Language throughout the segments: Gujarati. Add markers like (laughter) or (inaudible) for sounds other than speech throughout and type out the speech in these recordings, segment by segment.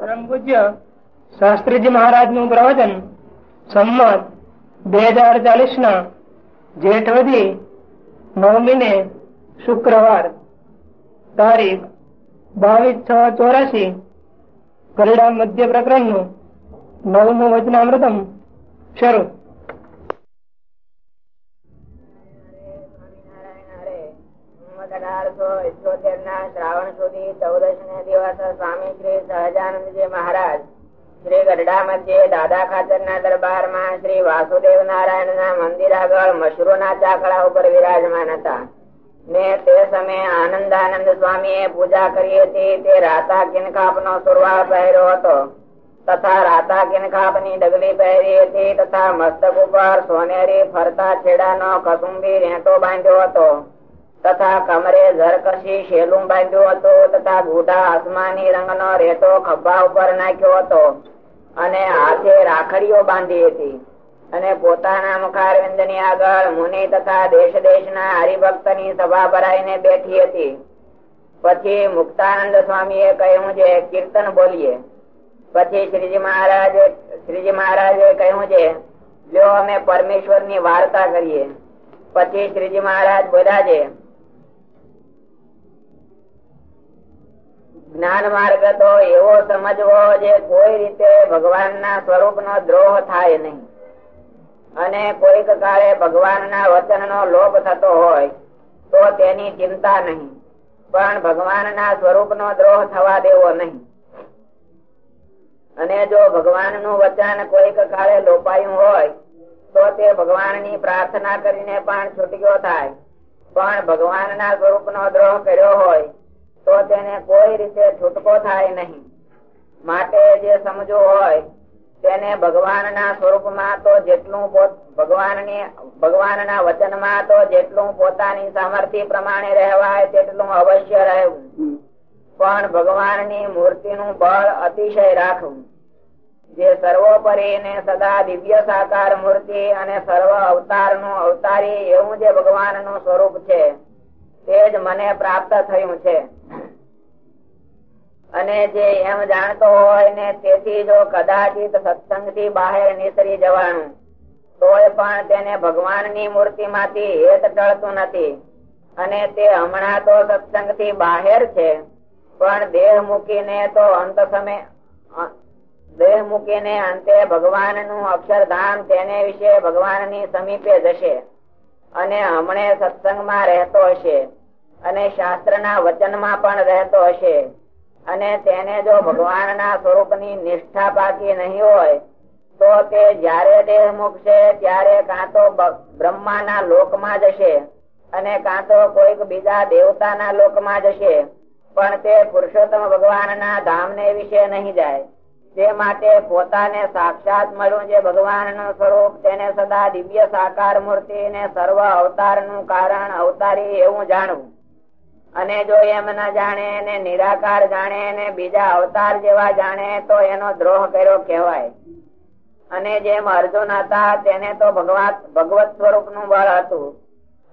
પરમ પૂજ્ય શાસ્ત્રીજી મહારાજનું પ્રવચન, સંમત બે હજાર ચાલીસ ના જેઠવદી નવમી ને શુક્રવાર તારીખ બાવીસ છ ચોરાશી ગરડા મધ્ય પ્રકરણનું નવમું વચનામૃતમ શરૂ. શ્રાવણ સુધી ચૌદશ ને દિવસ સ્વામી શ્રી સહજાનંદજી મહારાજ, શ્રી ગઢડા મધ્યે દાદા ખાચર ના દરબારમાં શ્રી વાસુદેવ નારાયણ ના મંદિર આગળ મશરૂ ના ચાકડા ઉપર વિરાજમાન હતા. ને તે સમયે આનંદાનંદ સ્વામી એ પૂજા કરી હતી. તે રાતા કિનકાપ નો સુરવાળ પહેર્યો હતો. તથા રાતા કિનકાપની ડગલી પહેરી હતી તથા મસ્તક ઉપર સોનેરી ફરતા છેડા નો કસુંબી રેંટો બાંધ્યો હતો. તથા કમરે ઝરકશી શેલું બાંધ્યું હતું, તથા ગુઢા આસમાની રંગનો રેતો ખભા ઉપર નાખ્યો હતો અને હાથે રાખડીઓ બાંધી હતી. અને પોતાના મુખારવિંદની આગળ મુનિ તથા દેશ દેશ ના હરિભક્તની સભા ભરાઈને બેઠી હતી. પછી મુક્તાનંદ સ્વામી એ કહ્યું છે કીર્તન બોલીએ. પછી શ્રીજી મહારાજે શ્રીજી મહારાજે કહ્યું છે જો અમે પરમેશ્વરની વાર્તા કરીએ. પછી શ્રીજી મહારાજ બોલ્યા છે જ્ઞાન માર્ગ તો એવો સમજવો જે કોઈ રીતે ભગવાન ના સ્વરૂપ નો દ્રોહ થાય નહીં. અને કોઈક કાળે ભગવાન ના વચન નો લોભ થતો હોય, તો તેની ચિંતા નહીં. પણ ભગવાન ના સ્વરૂપ નો દ્રોહ થવા દેવો નહીં. અને જો ભગવાનનું વચન કોઈક કાળે લોપાયું હોય, તો તે ભગવાનની પ્રાર્થના કરીને પણ છૂટ્યો થાય. પણ ભગવાન ના સ્વરૂપ નો દ્રોહ કર્યો હોય તો તેને કોઈ રીતે છૂટકો થાય નહીં. માટે જે સમજો હોય તેને ભગવાન ના સ્વરૂપમાં તો જેટલું ભગવાનની ભગવાન ના વચનમાં તો જેટલું પોતાની સામર્થ્ય પ્રમાણે રહેવાય તેટલું અવશ્ય રહેવું. પણ ભગવાનની મૂર્તિ નું બળ અતિશય રાખવું. જે સર્વોપરી ને સદા દિવ્ય સાકાર મૂર્તિ અને સર્વ અવતારનું અવતારી એવું જે ભગવાનનું સ્વરૂપ છે તે જ મને પ્રાપ્ત થયું છે. અને જે એમ જાણતો હોય ને તેથી જો કદાચિત સત્સંગથી બહાર નીકળી જવાનું, તોય પણ તેને ભગવાનની મૂર્તિ માંથી હેત ટળતું નથી. અને તે હમણાં તો સત્સંગથી બહાર છે, પણ દેહ મૂકીને તો અંત સમય દેહ મૂકીને અંતે ભગવાનનું અક્ષરધામ તેને વિશે ભગવાનની સમીપે જશે. અને હમણે સત્સંગમાં રહેતો હશે, અને શાસ્ત્ર ના વચનમાં પણ રહેતો હશે. અને તેને જો ભગવાન ના સ્વરૂપની નિષ્ઠા પાકી નહીં હોય, તો તે જયારે દેહ મૂકશે, ત્યારે કાં તો બ્રહ્મા ના લોકમાં જશે અને કાં તો કોઈક બીજા દેવતા ના લોકમાં જશે. પણ તે પુરુષોત્તમ ભગવાન ના ધામ ને વિશે નહીં જાય. તે માટે પોતાને સાક્ષાત મળ્યું છે ભગવાનનું સ્વરૂપ, તેને સદા દિવ્ય સાકાર મૂર્તિ ને સર્વ અવતારનું કારણ અવતારી એવું જાણવું. અને જો એમ ન જાણે એને નિરાકાર જાણે ને બીજા અવતાર જેવા જાણે તો એનો દ્રોહ કર્યો કહેવાય. અને જેમ અર્જુન હતા તેને તો ભગવાન, ભગવત સ્વરૂપનું બળ હતું.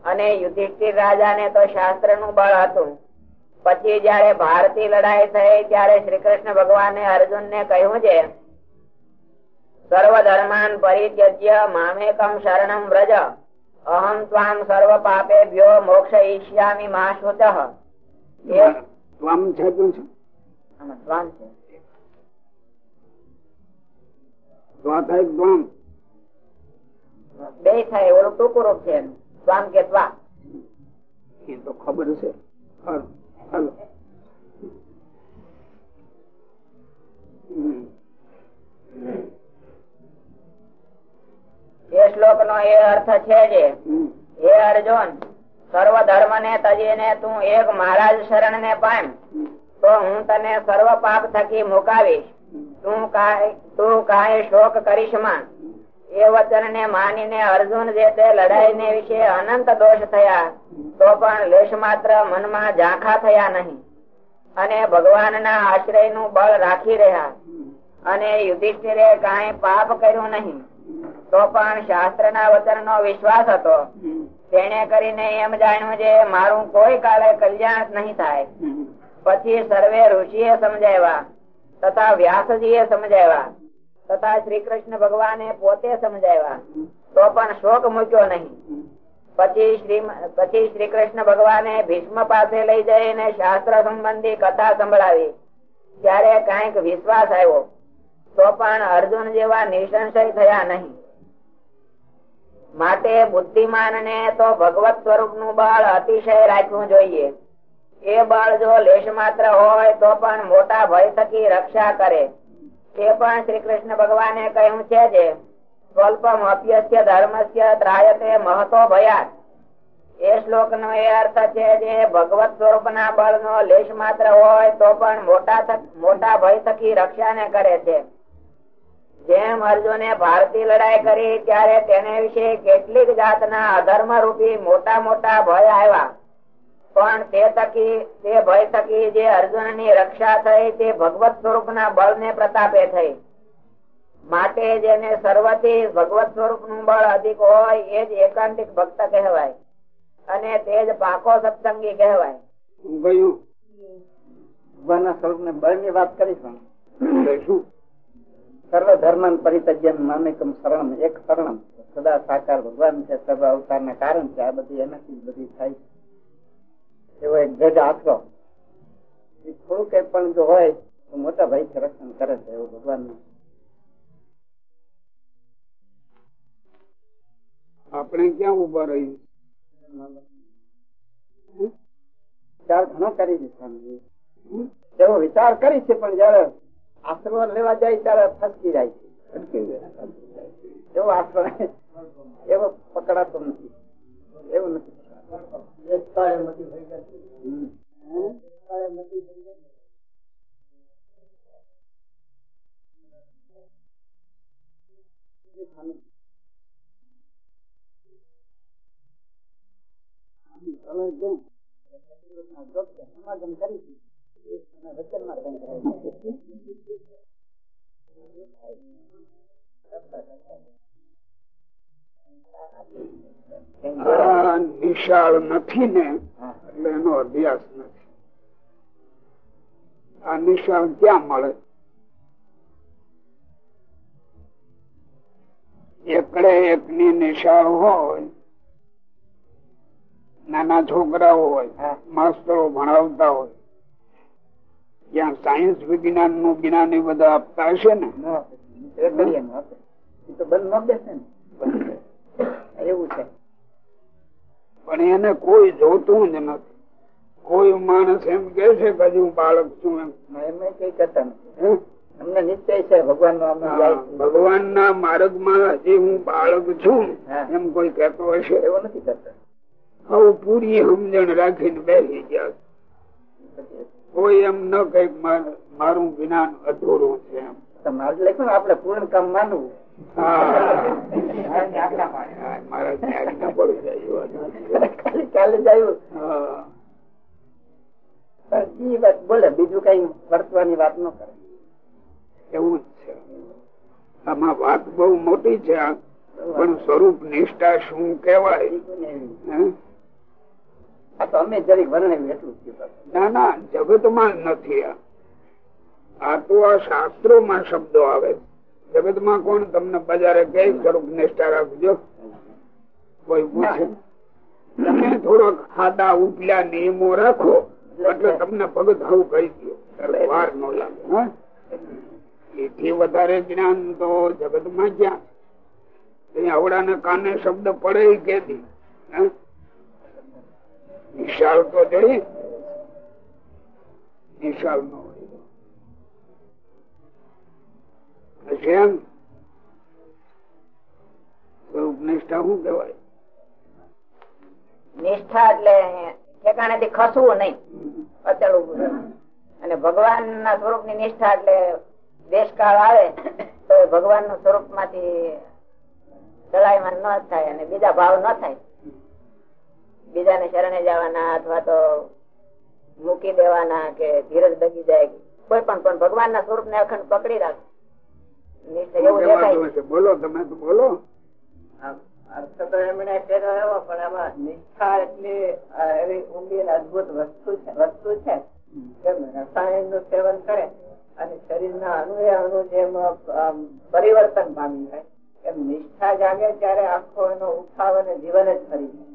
અને યુધિષ્ઠિર રાજા ને તો શાસ્ત્રનું બળ હતું. પછી જયારે ભારતી લડાઈ થઈ ત્યારે શ્રી કૃષ્ણ ભગવાને અર્જુન ને કહ્યું છે સર્વ ધર્માન પરિત્યજ્ય મામેકમ શરણમ વ્રજ. અહમ ત્વામ સર્વ પાપે ભ્યો મોક્ષ ઈષ્યામી માશુચ બે થાય ઓલું ટૂંકું રૂપ છે સ્વામ કે ત્વા એ તો ખબર છે હાલો એ અર્થ છે જે. હે અર્જુન સર્વ ધર્મ ને તજીને તું એક મહારાજ શરણ ને પામ તો હું તને સર્વ પાપ થકી મુકાવીશ. તું કાય તું કાય શોક કરીશમાં. એ વચન ને માનીને અર્જુન જે તે લડાઈ ને વિશે અનંત દોષ થયા. તો પણ લેશ માત્ર મનમાં ઝાંખા થયા નહીં. અને ભગવાન ના આશ્રયનું બળ રાખી રહ્યા. અને યુધિષ્ઠિરે કાંઈ પાપ કર્યું નહીં. તો પણ શાસ્ત્ર ના વચન નો વિશ્વાસ હતો. તેને કરીને એમ જાણ્યું છે મારું કોઈ કાળે કલ્યાણ નહીં થાય. પછી સર્વે ઋષિએ સમજાવ્યા તથા વ્યાસજી એ સમજાવ્યા તથા શ્રી કૃષ્ણ ભગવાને પોતે સમજાવ્યા. તો પણ શોક મૂક્યો નહીં. પછી શ્રી પછી શ્રી કૃષ્ણ ભગવાને ભીષ્મ પાસે લઈ જઈને શાસ્ત્ર સંબંધી કથા સંભળાવી. ત્યારે કંઈક વિશ્વાસ આવ્યો. તો પણ અર્જુન જેવા નિસંશય થયા નહીં. માટે બુદ્ધિમાન ને તો ભગવત સ્વરૂપનું બળ અતિશય રાખવું જોઈએ. એ બળ જો લેશ માત્ર હોય તો પણ મોટા ભય થકી રક્ષા કરે. તે પણ શ્રી કૃષ્ણ ભગવાને કહ્યું છે જે સ્વલ્પમ અપ્યસ્ય ધર્મસ્ય ત્રાયતે મહતો ભયાત. એ શ્લોક નો એ અર્થ છે જે, ભગવત સ્વરૂપ ના બળ નો લેશ માત્ર હોય તો પણ મોટા મોટા ભય થકી રક્ષા ને કરે છે. જેમ અર્જુને ભારતી લડાઈ કરી ત્યારે તેને વિશે કેટલીક જાતના અધર્મ રૂપી મોટા મોટા ભય આવ્યા. પણ તે થકી તે ભય થકી જે અર્જુનની રક્ષા થઈ તે ભગવત સ્વરૂપ ના બળ ને પ્રતાપે થઈ. માટે જેને સર્વથી ભગવત સ્વરૂપનું બળ અધિક હોય એ જ એકાંતિક ભક્ત કહેવાય. અને તે જ પાકો સત્સંગી કહેવાય. ભગવાન સ્વરૂપ ને બળની વાત કરીશું સર્વ ધર્મ પરિતજ્યમ મામેકમ શરણમ એક શરણમ. સદા સાકાર ભગવાન છે સર્વ અવતાર ના કારણ છે. આ બધી એનાથી બધી થાય છે. એવો એક ગજ આશરો. એ થોડું કઈ પણ જો હોય તો મોટા ભાઈ છે રક્ષણ કરે છે એવું ભગવાનનું આપણે ક્યાં ઊભા રહી વિચાર ઘણો કરી છે એવો વિચાર કરી છે પણ જયારે આશ્રમ લેવા જાય ત્યારે ફસકી જાય છે. એવો આશ્રમ એવો પકડાતો નથી. એવું નથી. સમાગમ કરીશું નિશાળ નથી ને એટલે એનો અભ્યાસ નથી. આ નિશાળ ક્યાં મળે? એકડે એકની નિશાળ હોય નાના છોકરાઓ હોય માસ્તરો ભણાવતા હોય જ્યાં સાયન્સ વિજ્ઞાનનું જ્ઞાન એ બધા આપતા હશે ને. એવું છે. પણ એને કોઈ જોતું જ નથી. કોઈ માણસ એમ કે છે કે હું બાળક છું એમ. એમને કઈ કરતા નથી? અમને નિશ્ચય છે ભગવાન. ભગવાન ના માર્ગમાં હજી હું બાળક છું. એમ કોઈ કહેતો હશે. એવું નથી કરતા. હવે પૂરી સમજણ રાખીને બેસી ગયા. કોઈ એમ ન કઈ મારું જ્ઞાન અધૂરું છે એમ. તમારે લખ્યું ને આપણે પૂર્ણ કામ માનવું. બોલે બીજું કઈ વર્તવાની વાત ન કરે. એવું જ છે. આમાં વાત બહુ મોટી છે પણ સ્વરૂપ નિષ્ઠા શું કેવાય? ના ના, જગતમાં જ નથી આ. તો આ શાસ્ત્રોમાં શબ્દો આવે. જગતમાં કોણ તમને બજારે કે સ્વરૂપ નિષ્ઠા રાખજો. કોઈ પૂછે. તમે થોડોક ખાધા ઉપલા નિયમો રાખો, એટલે તમને ભગત આવું કહી દો વાર નો લાગે? એથી વધારે જ્ઞાન તો જગતમાં ક્યાં? આવડાને કાને શબ્દ પડે ઈ નિશાળ તો જોઈએ વિશાળ નો નિષ્ઠા એટલે ઠેકાણે થી ખસવું નહીં. અચળવું અને ભગવાન સ્વરૂપની નિષ્ઠા એટલે દેશકાળ આવે, તો ભગવાનનું સ્વરૂપમાંથી ચડાયમાન ન થાય અને બીજા ભાવ ન થાય. બીજાને શરણે જવાના અથવા તો મૂકી દેવાના કે ધીરજ દગી જાય. કોઈ પણ પણ ભગવાન ના સ્વરૂપ ને અખંડ પકડી રાખ? બોલો તમે તો બોલો. અર્થ તો એમણે કર્યો પણ આમાં નિષ્ઠા એટલી એવી ઊંડી અને અદભુત વસ્તુ છે વસ્તુ છે. કે રસાયણનું સેવન કરે અને શરીરના અણુએ અણુ જેમ પરિવર્તન પામી જાય. એમ નિષ્ઠા જાગે ત્યારે આખો એનો ઉઠાવ અને જીવન જ ફરી જાય.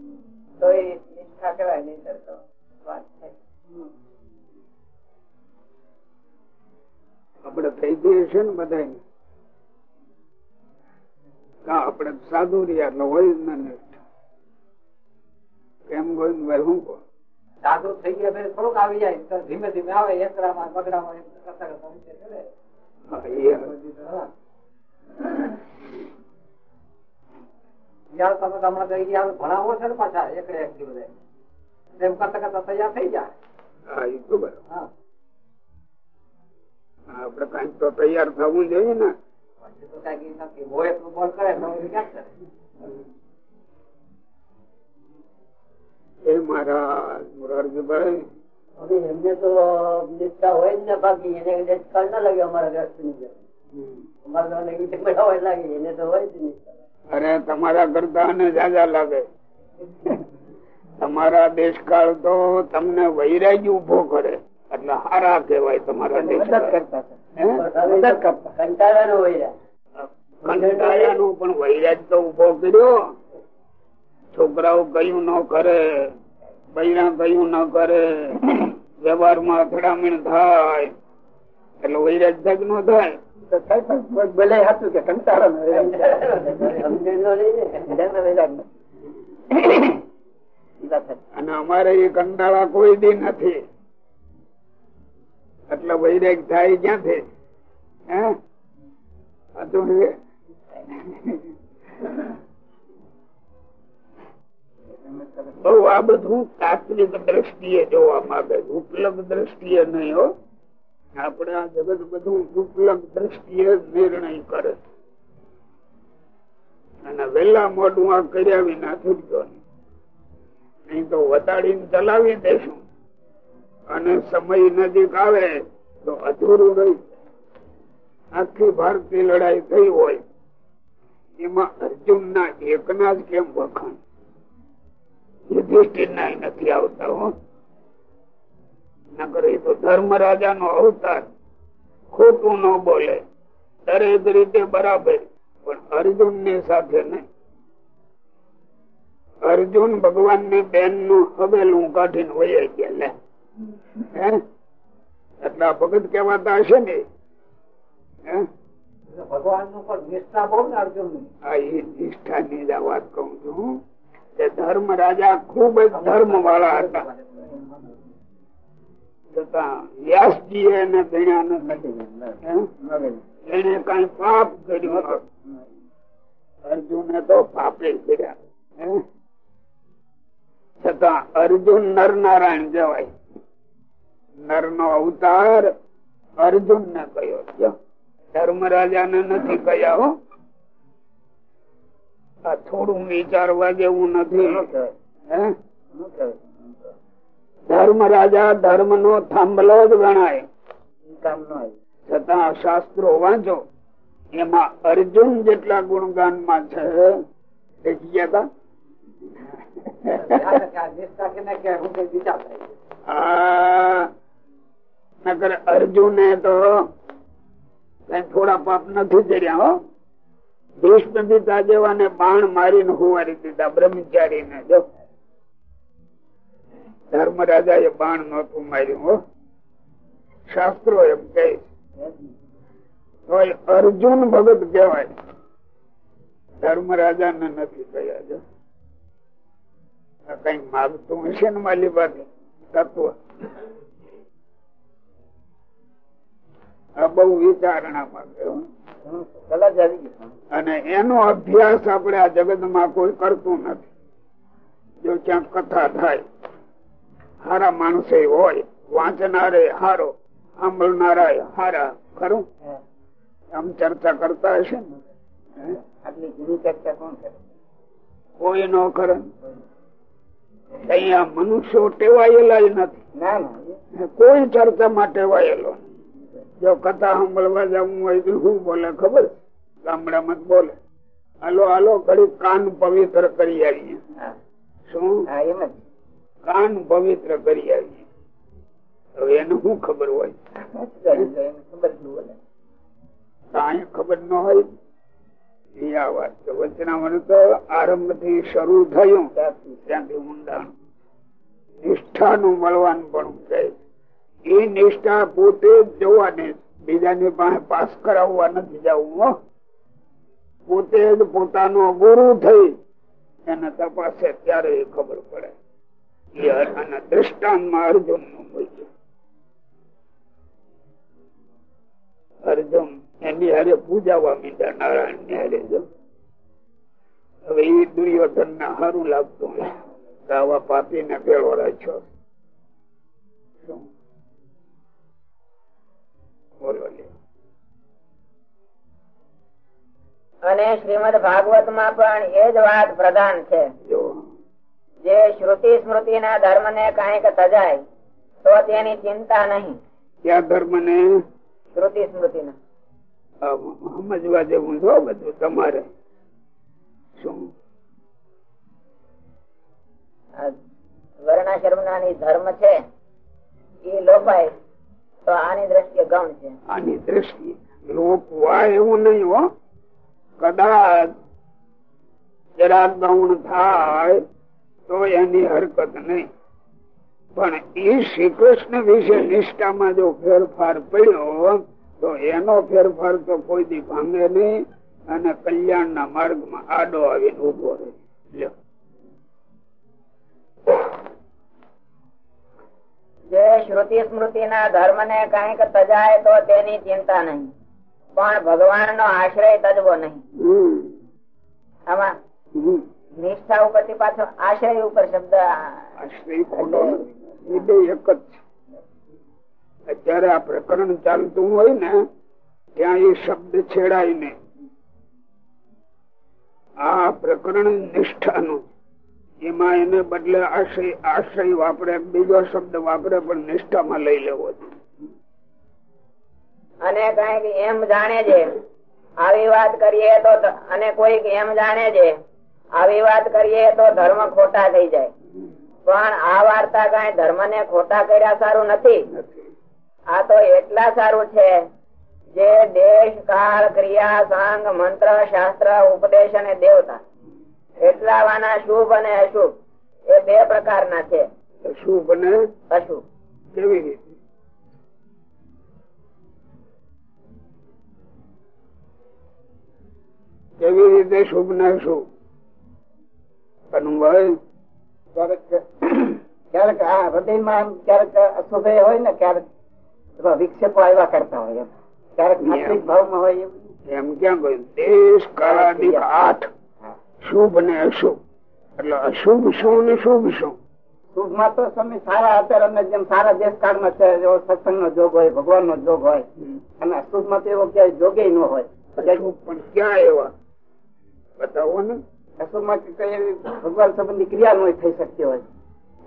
તો એ નિષ્ઠા કહેવાય નહીં તો વાત થાય. આપડે થઈ ગઈ છે ને બધા આપડે સાધુ રહ્યા એટલે હોય નિષ્ઠા. કેમ ગોવિંદભાઈ હું કહો? સાધુ થઈ ગયા થોડુંક આવી જાય ધીમે ધીમે આવે યંત્રામાં બગડામાં એમ કરતા કરતા. યાર તમે હમણાં તો ગયા ભણાવો છે ને પાછા એકડે એક થી બધા એમ કરતા કરતા તૈયાર થઈ જાય. હા એ તો બરાબર. આપડે કંઈક તો તૈયાર થવું જોઈએ ને. એ મારા મોરારજીભાઈ. હવે એમને તો નિષ્ઠા હોય જ ને બાકી એને નિષ્ઠા ના લાગે અમારા ઘર અમારા લાગે એને તો હોય જ નિષ્ઠા અરે તમારા કરતા અને જાજા લાગે. તમારા દેશકાળ તો તમને વૈરાગ્ય ઊભો કરે. એટલે હારા કેવાય તમારા? કંટાળાનો પણ વૈરાગ તો ઊભો કર્યો. છોકરાઓ કયું ન કરે બૈરા કયું ન કરે વ્યવહારમાં અથડામણ થાય. એટલે વૈરાગ થાય. ન થાય ભલે હતું કે કંટાળો અને અમારે એ કંટાળા કોઈ દી નથી. એટલે વૈરાગ થાય ક્યાંથી? બહુ આ બધું તાત્વિક દ્રષ્ટિએ જોવા માંગે ઉપલબ્ધ દ્રષ્ટિએ નહીં હો. આપણે આ જગત બધું ઉપલબ્ધ દ્રષ્ટિએ નિર્ણય કરે અને વેલા મોઢું આ કર્યા વિના છૂટજો નહીં. તો વતાડીને ચલાવી દેશું. અને સમય નજીક આવે તો અધૂરું રહી આખી ભારતીય લડાઈ થઈ હોય, એમાં અર્જુન ના એકના જ કેમ વખાણ? યુધિષ્ઠિર ના નથી આવતા હો. નકર એ તો ધર્મ રાજા નો અવતાર ખોટું ન બોલે. દરેક રીતે બરાબર પણ અર્જુન ને સાથે નહીં. અર્જુન ભગવાનની બેનનું હવેલું કાઢીને વહી ગયા લે. હે? એટલે આ ભગત કેવાતા હશે ને? હે? ભગવાનનું પણ નિષ્ઠા બહુ ને અર્જુનની આ એ નિષ્ઠાની જ વાત કઉ છું. કે ધર્મ રાજા ખૂબ જ ધર્મ વાળા હતા. છતાં વ્યાસજી એને ગણ્યા નથી એને કઈ પાપ કર્યું અર્જુને તો પાપે કર્યા છતાં અર્જુન નરનારાયણ જવાય. નર નો અવતાર અર્જુન ને કયો છે? ધર્મ રાજા ને નથી કયા હો. આ થોડું વિચારવા જેવું નથી. હે? ધર્મ રાજા ધર્મ નો થાંભલો જ ગણાય છતાં શાસ્ત્રો વાંચો. એમાં અર્જુન જેટલા ગુણગાનમાં છે. દેખી ગયા નકર અર્જુને તો કઈ થોડા પાપ નથી કર્યા હો. ભીષ્મ પિતા જેવાને બાણ મારીને હુવારી દીધા બ્રહ્મચારી ને જો. ધર્મ રાજા એ બાણ નતું માર્યું હો. શાસ્ત્રો એમ કહે અર્જુન ભગત કહેવાય. ધર્મ રાજા ને નથી કહ્યા જો. કઈ માગતું હશે ને માલી પાસે? તત્વ. આ બહુ વિચારણા માંગે. અને એનો અભ્યાસ આપણે આ જગતમાં કોઈ કરતું નથી. જો ક્યાંક કથા થાય હારા માણસે હોય વાંચનારે હારો સાંભળનારા હારા ખરું? આમ ચર્ચા કરતા હશે ને? આટલી જૂની ચર્ચા કોણ કરે? કોઈ ન કરે. અહીંયા મનુષ્યો ટેવાયેલા નથી. કોઈ ચર્ચામાં ટેવાયેલો. જો કથા સાંભળવા જવું હોય તો શું બોલે ખબર? ગામડામાં જ બોલે. હાલો હાલો ઘડી કાન પવિત્ર કરી આવીએ. શું? એમ જ. કાન પવિત્ર કરી આવીએ હવે એને શું ખબર હોય? ખબર ન હોય. એ આ વાત છે. વચનામણ તો આરંભથી શરૂ થયું. ત્યાંથી ઊંડાણ નિષ્ઠાનું મળવાનું પણ કહે એ નિષ્ઠા પોતે જ જોવાની બીજાની પાસે પાસ કરાવવા નથી જવું પોતે જ પોતાનો ગુરુ થઈ. એને તપાસે ત્યારે ખબર પડે. દ્રષ્ટાંતમાં અર્જુનનું મૂલ્ય અર્જુન એની હારે પૂજાવા મીંડા નારાયણની હારે જો. હવે એ દુર્યોધન ને સારું લાગતું આવા પાપી ને પેલો રાખ્યો. બોલો અને શ્રીમદ ભાગવતમાં પણ એ જ વાત પ્રધાન છે. જે શ્રુતિ સ્મૃતિ ના ધર્મ ને કંઈક તજાય તો તેની ચિંતા નહીં. ક્યાં ધર્મ ને શ્રુતિ સ્મૃતિ ના સમજવા જેવું છો બધું તમારે. શું? વર્ણાશ્રમ ધર્મ છે એ લોપાય તો આની દ્રષ્ટિએ ગૌણ છે. આની દ્રષ્ટિએ. લોપવાય એવું નહીં હો. કદાચ જરા ગૌણ થાય તો એની હરકત નહીં. પણ એ શ્રી કૃષ્ણ વિશે નિષ્ઠામાં જો ફેરફાર પડ્યો તો એનો ફેરફાર તો કોઈ દી ભાંગે નહીં અને કલ્યાણ ના માર્ગમાં આડો આવીને ઊભો રહે. જે શ્રુતિ સ્મૃતિ ના ધર્મ ને કંઈક તજાય તો તેની ચિંતા નહીં. પણ ભગવાન નો આશ્રય તજવો નહીં. આમાં નિષ્ઠા ઉપરથી પાછો આશ્રય ઉપર શબ્દ એ બે એક જ અત્યારે આ પ્રકરણ ચાલતું હોય ને ત્યાં એ શબ્દ છેડાય ને આ પ્રકરણ નિષ્ઠાનું એમાં એને બદલે આશય આશય વાપરે બીજો શબ્દ વાપરે પણ નિષ્ઠામાં લઈ લેવો અને કંઈક એમ જાણે છે. આવી વાત કરીએ તો અને કોઈક એમ જાણે છે. આવી વાત કરીએ તો ધર્મ ખોટા થઈ જાય. પણ આ વાર્તા કઈ ધર્મ ને ખોટા કર્યા સારું નથી. આ તો એટલા સારું છે જે દેશ કાળ ક્રિયા સાંગ મંત્ર શાસ્ત્ર ઉપદેશ અને દેવતા. એટલા વાના શુભ અને અશુભ. એ બે પ્રકારના છે. શુભ અને અશુભ. કેવી રીતે? કેવી રીતે શુભ ને શુભ અનુભાઈ ક્યારેક આ હૃદયમાં ક્યારેક અશુભ હોય ને ક્યારેક વિક્ષેપો આવ્યા કરતા હોય ક્યારેક સાત્વિક ભાવમાં હોય એમ. ક્યાં કહ્યું દેશ કાળાદિક આઠ. શુભ ને અશુભ. એટલે અશુભ શું ને શુભ શું શુભ. માં તો તમે સારા અત્યારે જેમ સારા દેશ કાળમાં છે એવો સત્સંગ નો જોગ હોય ભગવાન નો જોગ હોય. અને અશુભમાં તો એવો ક્યાંય જોગે ન હોય. પણ ક્યાં એવા? બતાવો ને. અશુભમાં કઈ ભગવાન સંબંધી ક્રિયા નો થઈ શકતી હોય.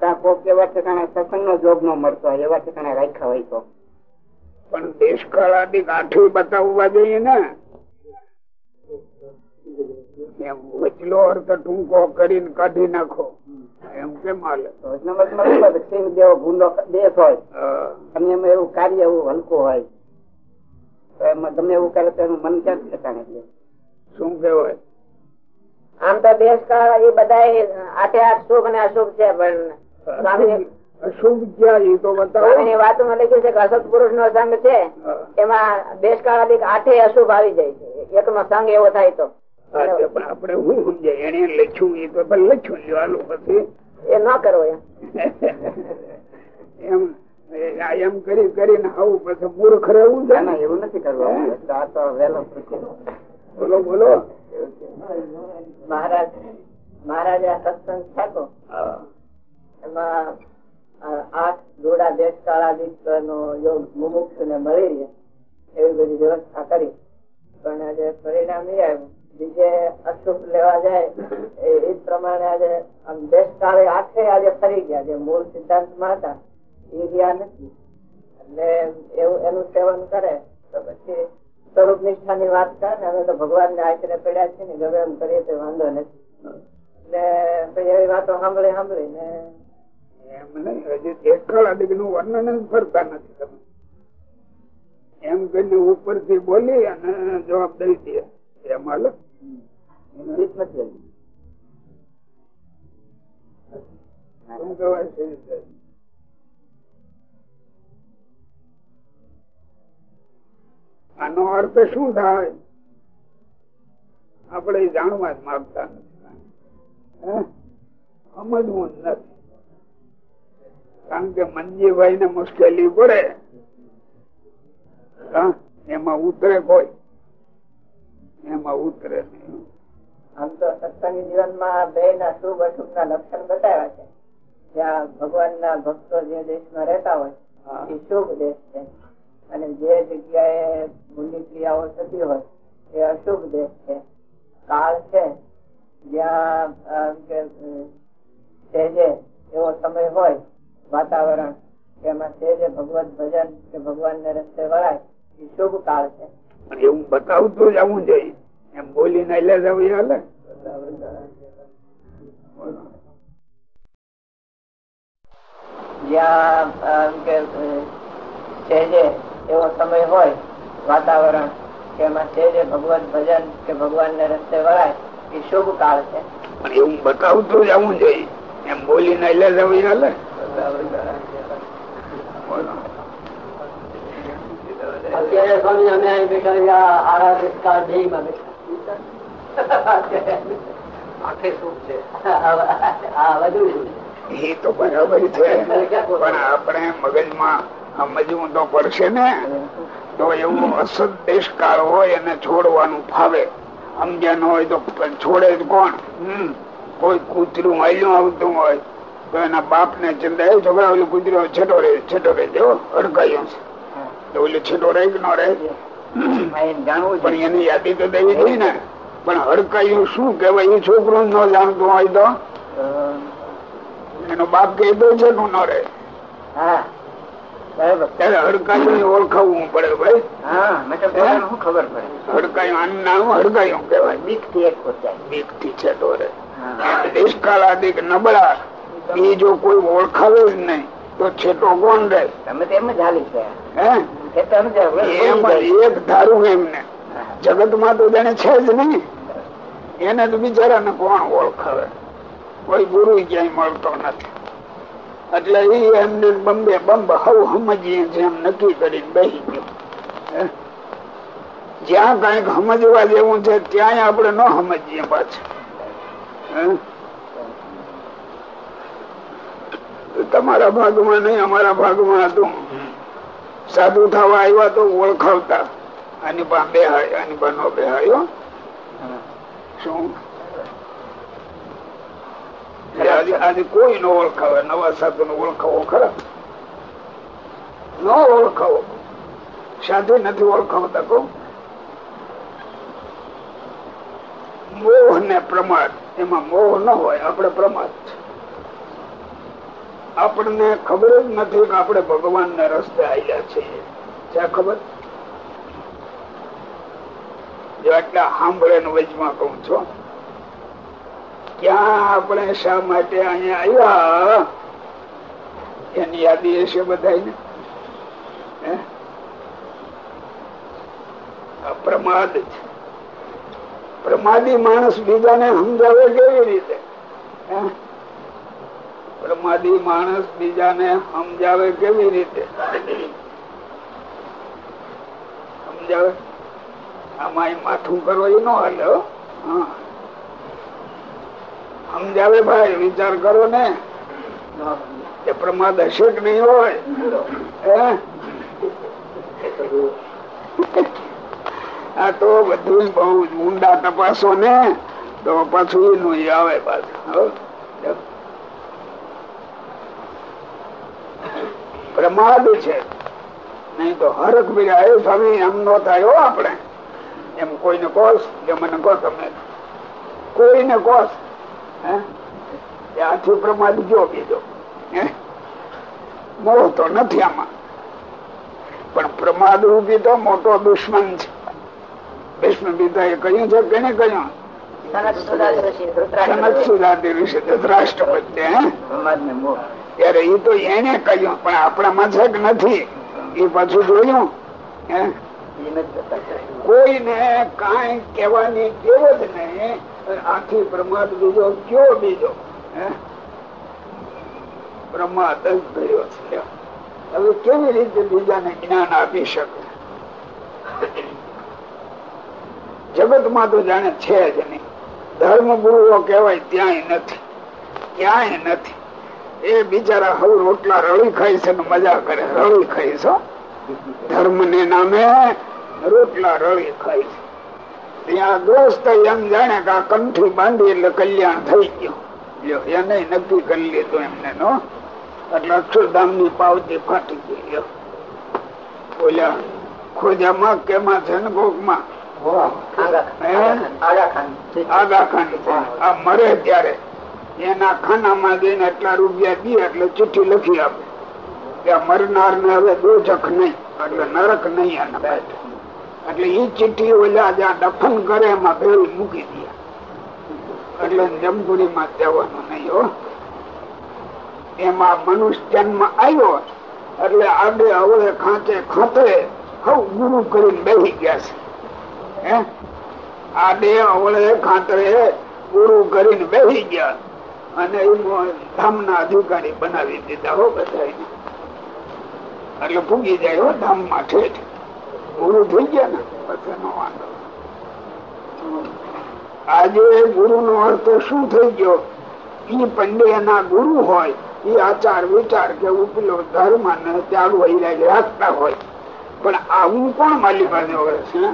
કાં કોક એવા ઠેકાણે સત્સંગ નો જોગ નો મળતો હોય એવા ઠેકાણે રાખ્યા હોય તો. પણ દેશ આદિ ગાંઠી બતાવવા જોઈએ ને. એમ વચલો અર્થ ટૂંકો કરીને કાઢી નાખો. એમ કેમ હાલે? સિંહ જેવો ભૂંડો દેશ હોય. અને એમાં એવું કાર્ય એવું હલકું હોય. તો એમાં તમે એવું કરે તો એનું મન ક્યાં ઠેકાણે શું કેવાય આમ તો દેશ કાળ એ બધા આઠે આઠ શુભ અને અશુભ છે પણ સ્વામી અશુભ ક્યાં એ તો બતાવો. સ્વામીની લખ્યું છે કે અસત પુરુષ નો સંઘ છે એમાં દેશ કાળ આઠે અશુભ આવી જાય છે. એક નો સંઘ એવો થાય તો. આપડે હું સમજાય એને લખ્યું એ તો લખ્યું લેવાનું પછી. એ ન કરવો એમ. એમ એમ કરી કરીને આવું પછી મૂર્ખ રહેવું છે ના? એવું નથી કરવું તો બોલો બોલો. મહારાજ મહારાજે સત્સંગ થતો એમાં આઠ જોડા દેશ કાળાદિક નો યોગ મુમુક્ષ ને મળી રહે. એવી બધી વ્યવસ્થા કરી. પણ આજે પરિણામ નહીં આવ્યું. બીજે અશુભ લેવા જાય એ પ્રમાણે આજે આમ દેશ કાળે આખે આજે ફરી ગયા જે મૂળ સિદ્ધાંતમાં હતા. એ રહ્યા નથી. એટલે એવું એનું સેવન કરે તો પછી સ્વરૂપ નિષ્ઠા ની વાત કર ને અમે તો ભગવાન ને આચરે પડ્યા છે ને ગમે એમ કરીએ તો વાંધો નથી. ને પછી એવી વાતો સાંભળી સાંભળી ને એમ નહીં હજી એકલ અધિકનું વર્ણન જ ફરતા નથી તમે. એમ કહીને ઉપરથી બોલી અને જવાબ દઈ દે. એમ હાલે. શું કહેવાય? આનો અર્થ શું થાય? આપણે જાણવા જ માંગતા નથી. સમજવું નથી. કારણ કે મનજીભાઈ ને મુશ્કેલી પડે. એમાં ઉતરે કોઈ એમાં ઉતરે નહીં. આમ તો સત્સંગી જીવનમાં બે ના શુભ અશુભ ના લક્ષણ બતાવ્યા છે. જ્યાં ભગવાન ના ભક્તો જે દેશમાં રહેતા હોય. એ શુભ દેશ છે. અને જે જગ્યાએ ભૂલી ક્રિયાઓ થતી હોય એ અશુભ દેશ છે. કાળ છે જ્યાં સહેજે એવો સમય હોય વાતાવરણ કે એમાં સહેજે ભગવત ભજન કે ભગવાન ને રસ્તે વળાય એ શુભ કાળ છે. પણ એવું બતાવતું જ આવવું જોઈએ. એમ બોલીને એટલે જ આવી હાલે. જ્યાં કે સહેજે એવો સમય હોય વાતાવરણ કે એમાં સહેજે ભગવત ભજન કે ભગવાન ને રસ્તે વળાય એ શુભ કાળ છે. પણ એવું બતાવું તો જવું જોઈએ એમ બોલીને એટલે જ આવી હાલે. બોલો. અત્યારે સ્વામી અમે અહીં બેઠા આરા કાળ બે માં બેઠા. આખે શુભ છે. આ વધુ એ તો બરાબર છે. પણ આપણે મગજમાં સમજવું તો પડશે ને? તો એવું અસદ દેશકાળ હોય એને છોડવાનું ફાવે. સમજ્યા ન હોય તો છોડે કોણ. કોઈ કૂતરું હાલ્યું આવતું હોય તો એના બાપ ને ચિંતા એવું છોકરા ઓલું કૂતરું છેટો રે છેટો રે જો અડકાયું છે. તો ઓલું છેટો રહે કે ન જાણવું પણ એની યાદી તો દેવી જોઈએ ને. પણ હડકાયું શું કેવાય એ છોકરું ન જાણતું હોય તો? એનો બાપ કહેતો છે નું ન રહે. હા. હડકાયું ઓળખાવવું પડે ભાઈ. હા મેં તો શું ખબર પડે? હડકાયું આનું નામ હડકાયું કહેવાય? બીકથી એક બીકથી નબળા એ જો કોઈ ઓળખાવે જ નહીં તો છેટો કોણ રહે? તમે તો એમ જ હાલી ગયા. એક ધારું એમને. જગતમાં તો જેને છે જ નહીં. એને તો બિચારા ને કોણ ઓળખાવે? કોઈ ગુરુ ક્યાંય મળતો નથી. એટલે એ એમને બંબે બંબ હવ સમજીએ જેમ એમ નક્કી કરીને બેસી ગયો? જ્યાં કંઈક સમજવા જેવું છે ત્યાં આપણે ન સમજીએ પાછું? તમારા ભાગમાં નહીં અમારા ભાગમાં હતું. સાધુ થવા આવ્યા તો ઓળખાવતા. આની પા બેહાય આની પા નો બેહાયો શું? આજે કોઈ નો ઓળખાવે. નવા સાધુ નો ઓળખાવો ખરા? ન ઓળખાવો. સાધુ નથી ઓળખાવતા કહું મોહ ને પ્રમાદ. એમાં મોહ ન હોય, આપણે પ્રમાદ આપણને ખબર જ નથી કે આપણે ભગવાન ને રસ્તે આવ્યા છીએ ત્યાં ખબર? જો આટલા સાંભળે વચમાં કઉ છો ક્યાં આપણે શા માટે અહીંયા આવ્યા? એની યાદી હશે બધા પ્રમાદ છે પ્રમાદી માણસ બીજાને સમજાવે કેવી રીતે? પ્રમાદી માણસ બીજાને સમજાવે કેવી રીતે? સમજાવે? આમાં માથું કરો એ ન હાલે હો. સમજાવે ભાઈ, વિચાર કરો ને. એ પ્રમાદ હશે કે નહીં હોય? આ તો બધું બહુ ઊંડા તપાસો ને. તો પાછું એનું આવે પ્રમાદ છે. નહીં તો હરક બીજા આવ્યો સ્વામી એમ નો થાય આપણે. એમ કોઈને કોસ કે મને કહો તમે. કોઈને કોસ. આથી પ્રમાદ જો બીજો મોહ તો નથી આમાં. પણ પ્રમાદ રૂપી તો મોટો દુશ્મન છે. ભીષ્મ પિતા એ કહ્યું છે કેને કહ્યું? સનત સુદાસ ઋષિ ધૃતરાષ્ટ્ર સનત સુધાતી ઋષિ ધૃતરાષ્ટ્ર વચ્ચે હે? સમાજને મોહ. ત્યારે એ તો એને કહ્યું પણ આપણામાં છે કે નથી. એ પાછું જોયું હે? કોઈને કઈ કહેવાની કેવો જ નહીં. આથી પ્રમાદ બીજો કયો બીજો? હે? જ ભર્યો છે. હવે કેવી રીતે બીજાને જ્ઞાન આપી શકે? જગતમાં તો જાણે છે જ નહીં. ધર્મ ગુરુઓ કહેવાય ત્યાંય નથી. ક્યાંય નથી. એ બિચારા હવે રોટલા રળી ખાઈ છે મજા કરે. રળી ખાય છો ધર્મ ને નામે રોટલા રળી ખાઈ છે. ત્યાં દોસ્ત એમ જાણે કે આ કંઠી બાંધી એટલે કલ્યાણ થઈ ગયું. એને નક્કી કરી લીધું એમને નો એટલે અક્ષરધામની પાવતી ફાટી ગઈ બોલ્યા ખોજામાં કેમાં છે ને ગોકમાં માં આ મરે ત્યારે. એના ખાનામાં જઈને એટલા રૂપિયા દે એટલે ચિઠ્ઠી લખી આપે. કે મરનાર ને હવે દોજખ નહીં એટલે નરક નહીં પેટ એટલે એ ચિઠ્ઠી ઓલા જ્યાં દફન કરે એમાં ભેળી મૂકી દે. એટલે જમપુરી માં જવાનું નહીં એમાં મનુષ્ય જન્મ આવ્યો એટલે આડે અવળે ખાંચે ખાતે હવ ગુરુ કરીને બેસી ગયા છે. આડે અવળે ખાતરે ગુરુ કરીને બેસી ગયા. અને ધામના અધિકારી બનાવી દીધા હો બધા એટલે ભૂગી જાય હો ધામમાં ઠેઠ. ગુરુ થઈ ગયા ને પછી નો વાંધો. આજે ગુરુ નો અર્થ શું થઈ ગયો? એ પંડ્યા ગુરુ હોય એ આચાર વિચાર કે ઉપલો ધર્મ ને ત્યાગ વૈરાગ રાખતા હોય. પણ આવું કોણ માલી પાસે હોય છે?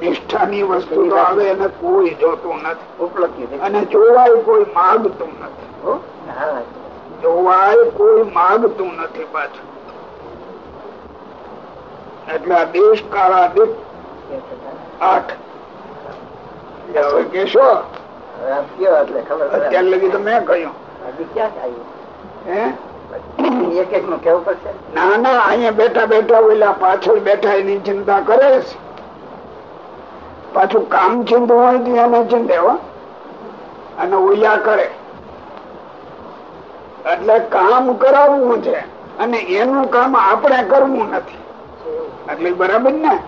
નિષ્ઠાની વસ્તુ તો આવે એને કોઈ જોતું નથી. અને જોવાય કોઈ માગતું નથી જોવાય કોઈ માગતું નથી પાછું. એટલે આ દેશ કાળા દીપ આઠ હવે કેશો? અત્યાર લગી તો મેં કહ્યું. હે? એક એક નું કેવું પડશે? ના ના અહીંયા બેઠા બેઠા ઓલા પાછળ બેઠા એની ચિંતા કરે છે. પાછું કામ ચિંતું હોય તો એને ચિંતે અને ઓલા કરે. એટલે કામ કરાવવું છે અને એનું કામ આપણે કરવું નથી. એટલે બરાબર ને?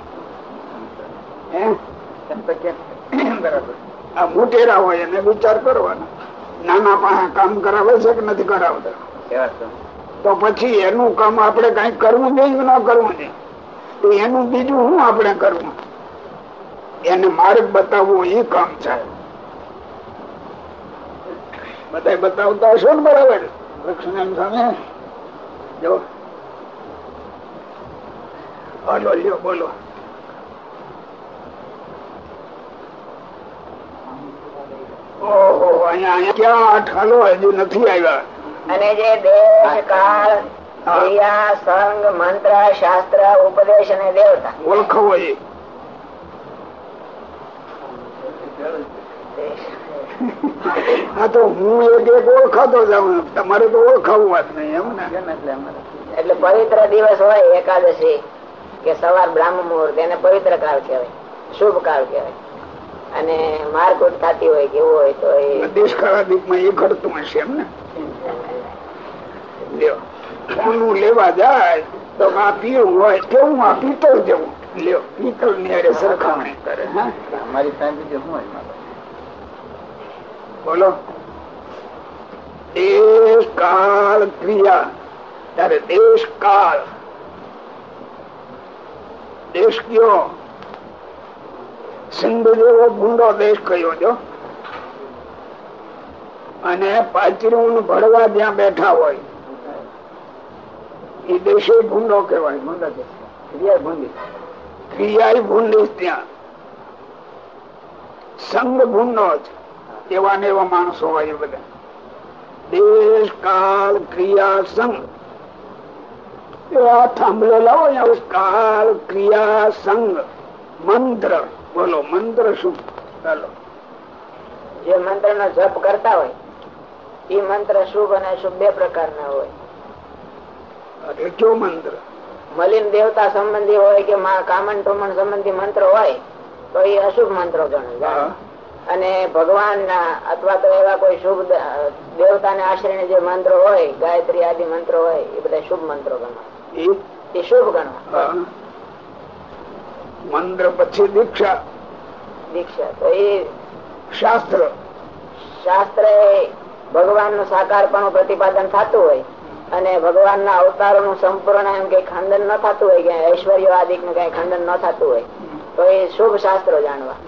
આ મોટેરા હોય એને વિચાર કરવાનો. નાના પાસે કામ કરાવે છે કે નથી કરાવતા? તો પછી એનું કામ આપણે કઈ કરવું જોઈએ ના કરવું જોઈએ? તો એનું બીજું શું આપણે કરવું? એને માર્ગ બતાવવો એ કામ છે. બધા બતાવતા હશો ને બરાબર? લક્ષ્મણ સામે જો. બોલો લ્યો બોલો ઓહો અહીંયા અહીંયા ક્યાં આઠ હજુ નથી આવ્યા અને જે દેશ કાળ ક્રિયા સંગ મંત્ર શાસ્ત્ર ઉપદેશ અને દેવતા. ઓળખવો એ હા તો હું એક એક ઓળખાતો જાઉં તમારે તો ઓળખાવું જ નહીં એમ ને? એટલે પવિત્ર દિવસ હોય એકાદશી. કે સવાર બ્રાહ્મ મુહૂર્ત એને પવિત્ર કાળ કહેવાય શુભ કાળ કહેવાય. અને મારકુટ થતી હોય કેવું હોય તો એ દેશ કાળા દીપમાં એ ઘડતું હશે એમ ને? લેવા જાય તો આ પીળું હોય કેવું આ પિત્તળ જેવું. લ્યો પિત્તળની અરે સરખામણી કરે હા? અમારી પાસે શું હોય? બોલો. દેશ કાળ ક્રિયા. ત્યારે દેશ કાળ દેશ કયો સિંધુ જેવો ભૂંડો દેશ કયો જો અને પાચરું ભરવા જ્યાં બેઠા હોય, એ દેશે ભૂંડો કહેવાય ક્રિયા ભૂંડી ક્રિયા ભૂંડી ત્યાં. સંઘ ભૂંડો જ, એવા ને એવા માણસો હોય બધા. દેશ કાળ ક્રિયા સંગ એવા થાંભલો લાવો અહીંયા કાળ ક્રિયા સંગ મંત્ર. બોલો મંત્ર શું? ચાલો. જે મંત્ર નો જપ કરતા હોય એ મંત્ર શુભ અને શુભ બે પ્રકારના હોય. એટલે કયો મંત્ર? મલિન દેવતા સંબંધી હોય કે મા- કામન ટુમન સંબંધી મંત્ર હોય તો એ અશુભ મંત્રો ગણાય અને અને ભગવાનના અથવા તો એવા કોઈ શુભ દેવતાને આશ્રયને જે મંત્રો હોય ગાયત્રી આદિ મંત્રો હોય એ બધા શુભ મંત્રો ગણવા એ એ શુભ ગણવા. મંત્ર પછી દીક્ષા. દીક્ષા તો એ શાસ્ત્ર. શાસ્ત્ર એ ભગવાનનું સાકારપણું પ્રતિપાદન થતું હોય અને ભગવાન ના અવતારો નું સંપૂર્ણ એમ કઈ ખંડન ન થતું હોય કે ઐશ્વર્ય આદિકનું કઈ ખંડન ન થતું હોય તો એ શુભ શાસ્ત્રો જાણવા.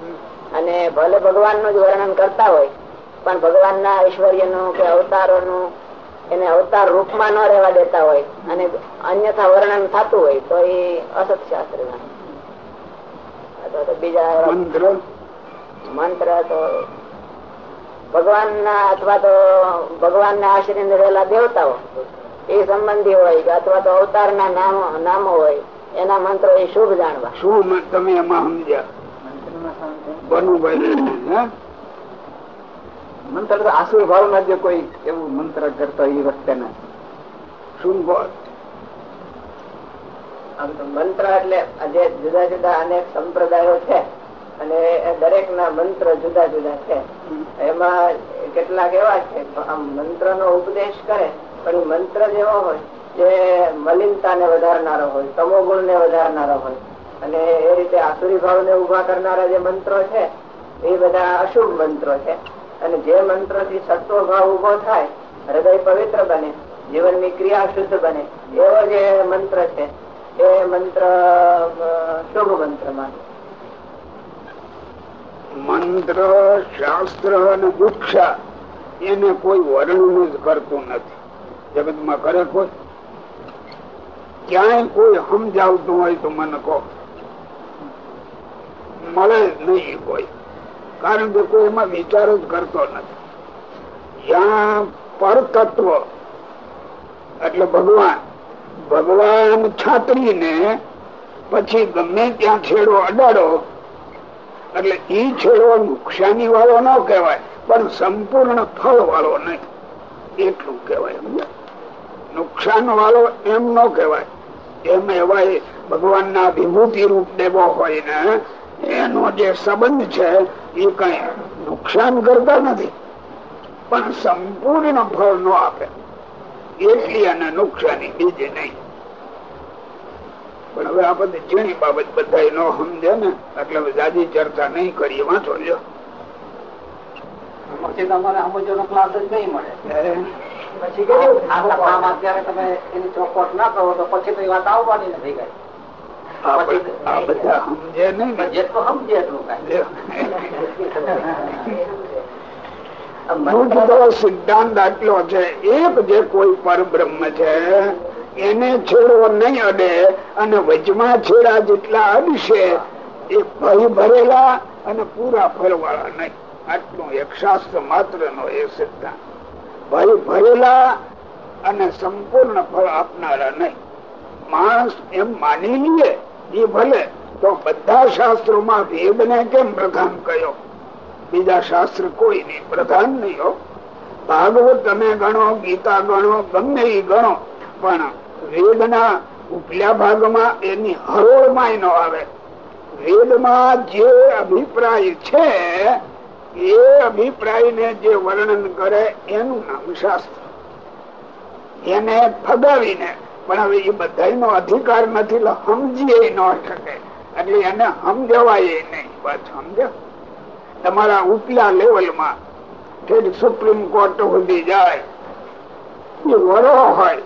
અને ભલે ભગવાનનું જ વર્ણન કરતા હોય પણ ભગવાન ના ઐશ્વર્યનું કે અવતારો નું એને અવતાર રૂપમાં ન રહેવા દેતા હોય અને અન્યથા વર્ણન થતું હોય તો એ અસત શાસ્ત્ર બીજા મંત્ર? તો ભગવાન ના અથવા તો ભગવાન ના આશ્રય રહેલા દેવતાઓ એ સંબંધી હોય કે અથવા તો અવતાર ના નામ નામો હોય એના મંત્રો એ શુભ જાણવા. શું તમે એમાં સમજ્યા? બનુભાઈ હે? મંત્ર તો આસુર ભાવના જે કોઈ એવું મંત્ર કરતો એ વખતે ને. શું બોલ? મંત્ર એટલે આજે જુદા જુદા અનેક સંપ્રદાયો છે અને દરેક ના મંત્ર જુદા જુદા છે. એમાં કેટલાક એવા છે આમ મંત્ર નો ઉપદેશ કરે, પણ મંત્ર જેવો હોય, જે મલિનતા ને વધારનારો હોય તમો ગુણ ને વધારનારો હોય, અને એ રીતે આસુરી ભાવ ને ઊભા કરનારા જે મંત્રો છે, એ બધા અશુભ મંત્રો છે. અને જે મંત્રથી સત્વ ભાવ ઊભો થાય, હૃદય પવિત્ર બને, જીવનની ક્રિયા શુદ્ધ બને, એવો જે મંત્ર છે, એ મંત્ર શુભ મંત્ર માને. મંત્ર, શાસ્ત્ર અને દીક્ષા એને કોઈ વર્ણન જ કરતું નથી. જગતમાં કરે કોઈ? ક્યાંય કોઈ સમજાવતું હોય તો મને કહો. મળે નહીં કોઈ. કારણ કે કોઈ એમાં વિચાર જ કરતો નથી. જ્યાં પરતત્વ, એટલે ભગવાન ભગવાન છાત્રીને પછી ગમે ત્યાં છેડો અડાડો, એટલે ઈ છેડો નુકસાની વાળો ન કહેવાય, પણ સંપૂર્ણ ફળ વાળો નહીં. એટલું કહેવાય નુકસાન વાળો એમ ન કહેવાય. એમ એવાય ભગવાન ના વિભૂતિ રૂપ દેવો હોય ને, એનો જે સંબંધ છે એ કઈ નુકસાન કરતા નથી. પણ સંપૂર્ણ ફળ ન આપે. એટલી અને નુકસાની બીજી નહીં. પણ હવે આ બધી ઝીણી બાબત બધા ન સમજે ને એટલે હવે જાજી ચર્ચા નહીં કરીએ. વાંચો લ્યો. પછી તમારે સમજવાનો ક્લાસ જ નહીં મળે. પછી આટલા કામ અત્યારે તમે એની ચોખવટ ના કરો તો પછી તો એ વાત આવવાની નથી કઈ. સિદ્ધાંત આટલો છે એક જે કોઈ પરબ્રહ્મ છે એને છેડો નહીં અડે અને વચમાં છેડા જેટલા અડશે એ ભય ભરેલા અને પૂરા ફરવાળા નહીં. આટલું એક શાસ્ત્ર માત્ર નો એ સિદ્ધાંત. ભય ભરેલા અને સંપૂર્ણ ફળ આપનારા નહીં. માણસ એમ માની લઈએ એ ભલે, તો બધા શાસ્ત્રોમાં વેદ ને કેમ પ્રધાન કયો બીજા શાસ્ત્ર કોઈ નહીં, પ્રધાન નહીં હો. ભાગવત તમે ગણો, ગીતા ગણો, ગમે એ ગણો, પણ વેદના ઉપલા ભાગમાં એની હરોળમાં ન આવે. વેદમાં જે અભિપ્રાય છે, એ અભિપ્રાય ને જે વર્ણન કરે, એનું નામ શાસ્ત્ર. એને ફગાવીને પણ હવે એ બધા અધિકાર નથી સમજીએ ન શકે. એટલે એને સમજવાય નહીં. વાત સમજો તમારા ઉપલા લેવલમાં ઠેઠ સુપ્રીમ કોર્ટ સુધી જાય, એ હોય,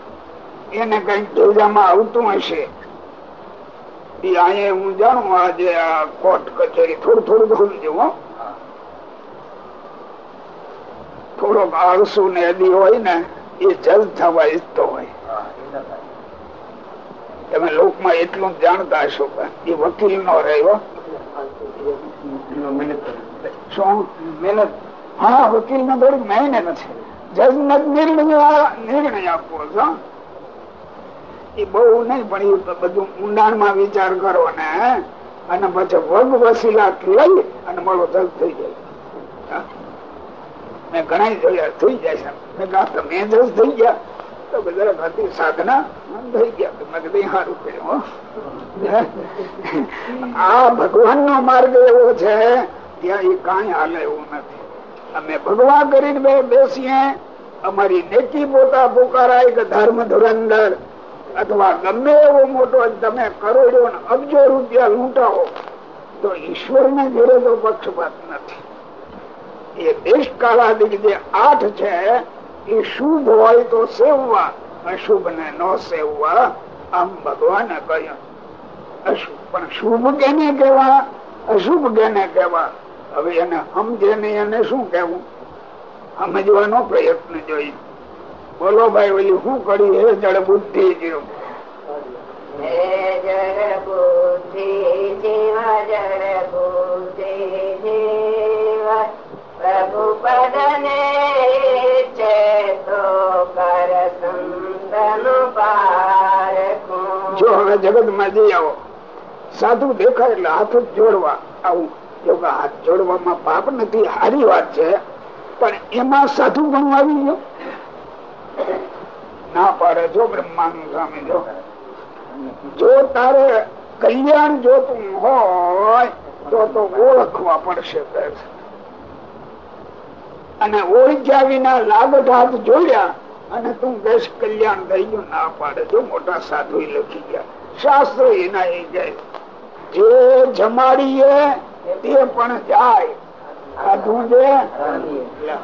એને કંઈક ધોજામાં આવતું હશે. અહીંયા હું જાણું, આજે આ કોર્ટ કચેરી થોડું થોડું સમજુ, હો. થોડોક આળસુ ને અદી હોય ને, એ જલ થવા ઈચ્છતો હોય. તમે લોકમાં એટલું જાણતા હશો એ વકીલ નો રહ્યો શું? મહેનત. હા માં વિચાર કરો ને, અને પછી વર્ગ વસીલાત લઈ અને મારો જજ થઈ જાય? મેં ઘણા જોયા મેં કહા જજ થઈ ગયા. આ ભગવાન નો માર્ગ એવો છે, ત્યાં એ કાંઈ હાલે એવું નથી. અમે ભગવાન કરીને બેસીએ, અમારી નેકી પોતા પોકારાય કે ધર્મ ધુરંદર અથવા ગમે એવો મોટો તમે કરોડો અબજો રૂપિયા લૂંટાવો, તો ઈશ્વર ને ઘેરે તો પક્ષપાત નથી. એ દેશ કાળા જે આઠ છે એ શુભ હોય તો સેવવા. અશુભ ને ન સેવવા, આમ ભગવાને કહ્યું. અશુભ. પણ શુભ કેને કેવા અશુભ કેને કેવા હવે એને સમજે નહીં, એને શું કેવું સમજવાનો પ્રયત્ન જોઈએ. બોલો ભાઈ, ઓલી શું કરી? હે, જળ બુદ્ધિ જેવું. જળ બુદ્ધિ જીવ, જળ બુદ્ધિ જીવ. પ્રભુ પદને ચેતો કર સંતનુ પારખું જો હવે જગતમાં જઈ આવો. સાધુ દેખાય એટલે હાથ જ જોડવા આવું. જો હાથ જોડવામાં પાપ નથી, સારી વાત છે. પણ એમાં સાધુ પણ આવી ગયો. ના પાડે જો બ્રહ્માનું સામે જો. જો તારે કલ્યાણ જોતું હોય, તો તો ઓળખવા પડશે. છે. અને ઓળખ્યા વિના લાગત હાથ જોડ્યા અને તું બેસ કલ્યાણ થઈ ગયું ના પાડે જો મોટા સાધુ લખી ગયા. શાસ્ત્ર એના એ જાય. જે જમાડીએ તે પણ જાય. સાધુ જે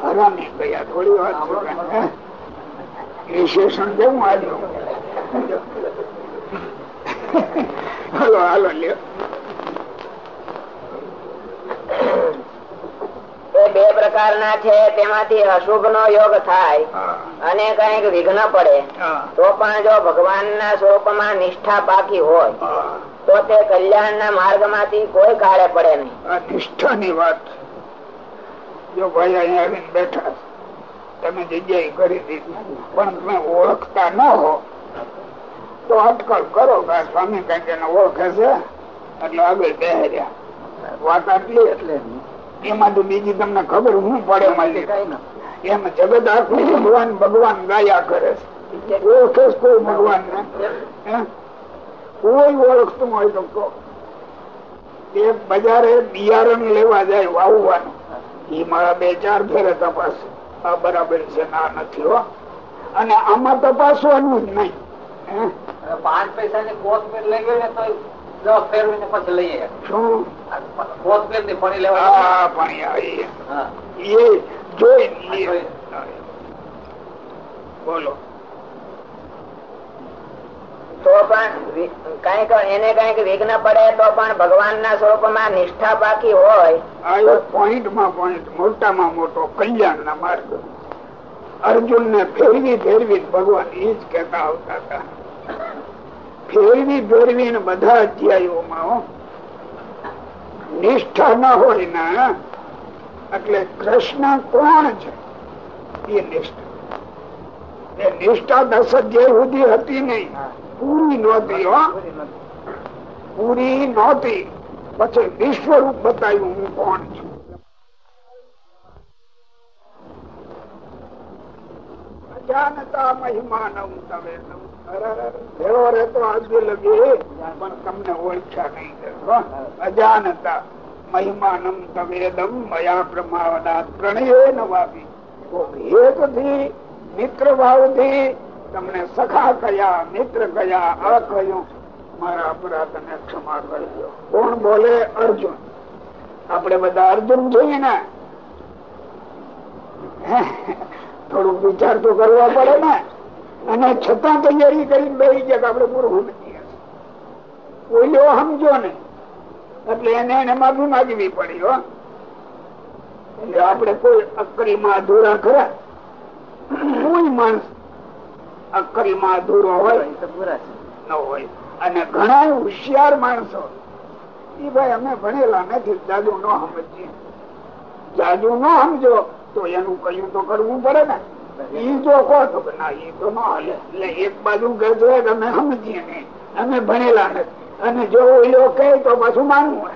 હરામી ગયા. થોડી વાત? વિશેષણ કેવું આવ્યું હાલો હાલો, લ્યો. બે પ્રકારના છે તેમાંથી અશુભ નો યોગ થાય અને કંઈક વિઘ્ન પડે તો પણ જો ભગવાન ના સ્વરૂપમાં નિષ્ઠા પાકી હોય તો તે કલ્યાણ ના માર્ગમાંથી કોઈ કાળે પડે નહીં. નિષ્ઠા ની વાત. જો ભાઈ અહીંયા આવીને બેઠા તમે જગ્યાએ કરી દીધી પણ તમે ઓળખતા ન હો તો અટકળ કરો કે સ્વામી કંઈક એને ઓળખે છે? એટલે આગળ બેહર્યા. વાત આટલી એટલે એમાં તો બીજી તમને ખબર હું પડે મારી. એમ જગત આખું ભગવાન ભગવાન ગાયા કરે છે. ઓળખે કોઈ ભગવાન ને. કોઈ ઓળખતું હોય તો એ બજારે બિયારણ લેવા જાય વાવવાનું. એ મારા બે ચાર ફેરે તપાસ. આ બરાબર છે ના નથી હો. અને આમાં તપાસવાનું જ નહીં? પાંચ પૈસા ની કોસ્ટ લઈ ગયો ને તો બોલો. તો પણ કંઈક એને કંઈક વિઘ્ન પડે તો પણ ભગવાન ના સ્વરૂપમાં નિષ્ઠા બાકી હોય. આ પોઈન્ટમાં પોઈન્ટ મોટામાં મોટો કલ્યાણ ના માર્ગ. અર્જુન ને ફેરવી ફેરવી ભગવાન એ જ કેતા આવતા હતા. ફેરવી ફેરવી બધા અધ્યાયોમાં નિષ્ઠા ન હોય ને એટલે કૃષ્ણ કોણ છે? એ નિષ્ઠા. એ નિષ્ઠા દસ અધ્યાય સુધી હતી નહીં. પૂરી નહોતી પૂરી નહોતી. પછી વિશ્વરૂપ બતાવ્યું હું કોણ છું. અજાનતા મહિમાનમ તવેદમ. અરર, ભેળો રહેતો આજે તમને સખા કયા, મિત્ર કયા, આ કયું મારા અપરાધ ને ક્ષમા કરજો. કોણ બોલે? અર્જુન. આપણે બધા અર્જુન જોઈએ ને. થોડુંક વિચાર તો કરવા પડે ને. અને છતાં તૈયારી કરીને બેસી ગયા કે આપણે પૂરું સમજીએ કોઈ સમજો ને. એટલે એને એને માફી માગવી પડી હો. એટલે આપણે કોઈ અક્કરી માં અધૂરા ખરા. કોઈ માણસ અક્કરી માં અધૂરો હોય ન હોય. અને ઘણા હોશિયાર માણસો એ ભાઈ અમે ભણેલા નથી જાદુ ન સમજીએ. જાદુ ન સમજો તો એનું કયું તો કરવું પડે ને. જો કહો ના ઈ તો ન હાલે એટલે એક બાજુ કે અમે સમજીએ નહીં. અમે ભણેલા નથી. અને જો ઓઈલો કહે તો પાછું માનવું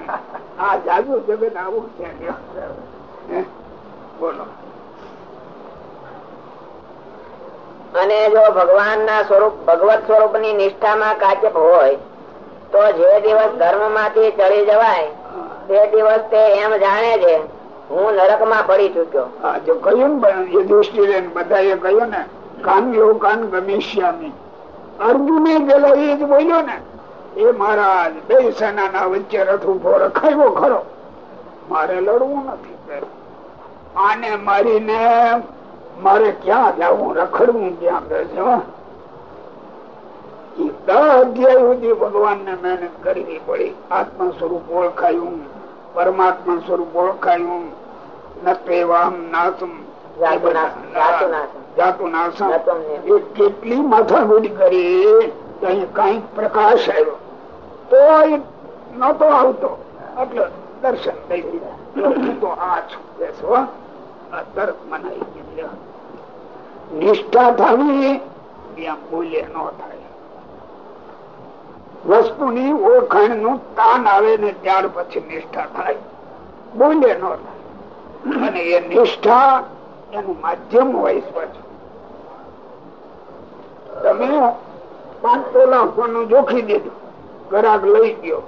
આ જાદુ જગત આવું છે. બોલો. અને જો ભગવાન ના સ્વરૂપ ભગવત સ્વરૂપની નિષ્ઠામાં કાચપ હોય તો જે દિવસ ધર્મમાંથી ચડી જવાય તે દિવસ તે એમ જાણે છે હું નરકમાં પડી ચુક્યો. જો કહ્યું ને એ બધા એ કહ્યું ને, કાન લોકાન ગમેશ્યામી અર્જુને પેલો એ જ બોલ્યો ને, એ મહારાજ, બે સેના વચ્ચે રથ ઊભો રખાયો ખરો. મારે લડવું નથી આને મારીને મારે ક્યાં જવું? રખડવું ક્યાં કે છે અધ્યાય સુધી ભગવાન ને મહેનત કરવી પડી. આત્મા સ્વરૂપ ઓળખાયું. પરમાત્મા સ્વરૂપ ઓળખાયું. કેટલી માથાકૂટ કરી કંઈક પ્રકાશ આવ્યો તો નતો આવતો એટલે દર્શન થઈ ગયા તો આ છું તરત મનાઈ નિષ્ઠા થવી ત્યાં બોલે ન થાય વસ્તુની ઓળખાણનું તાન આવે ને ત્યાર પછી નિષ્ઠા થાય બોલે ન થાય અને એ નિષ્ઠા એનું માધ્યમ હોય સ્વચ્છ તમે પાંચ તોલા સોનું જોખી દીધું. ગરાક લઈ ગયો.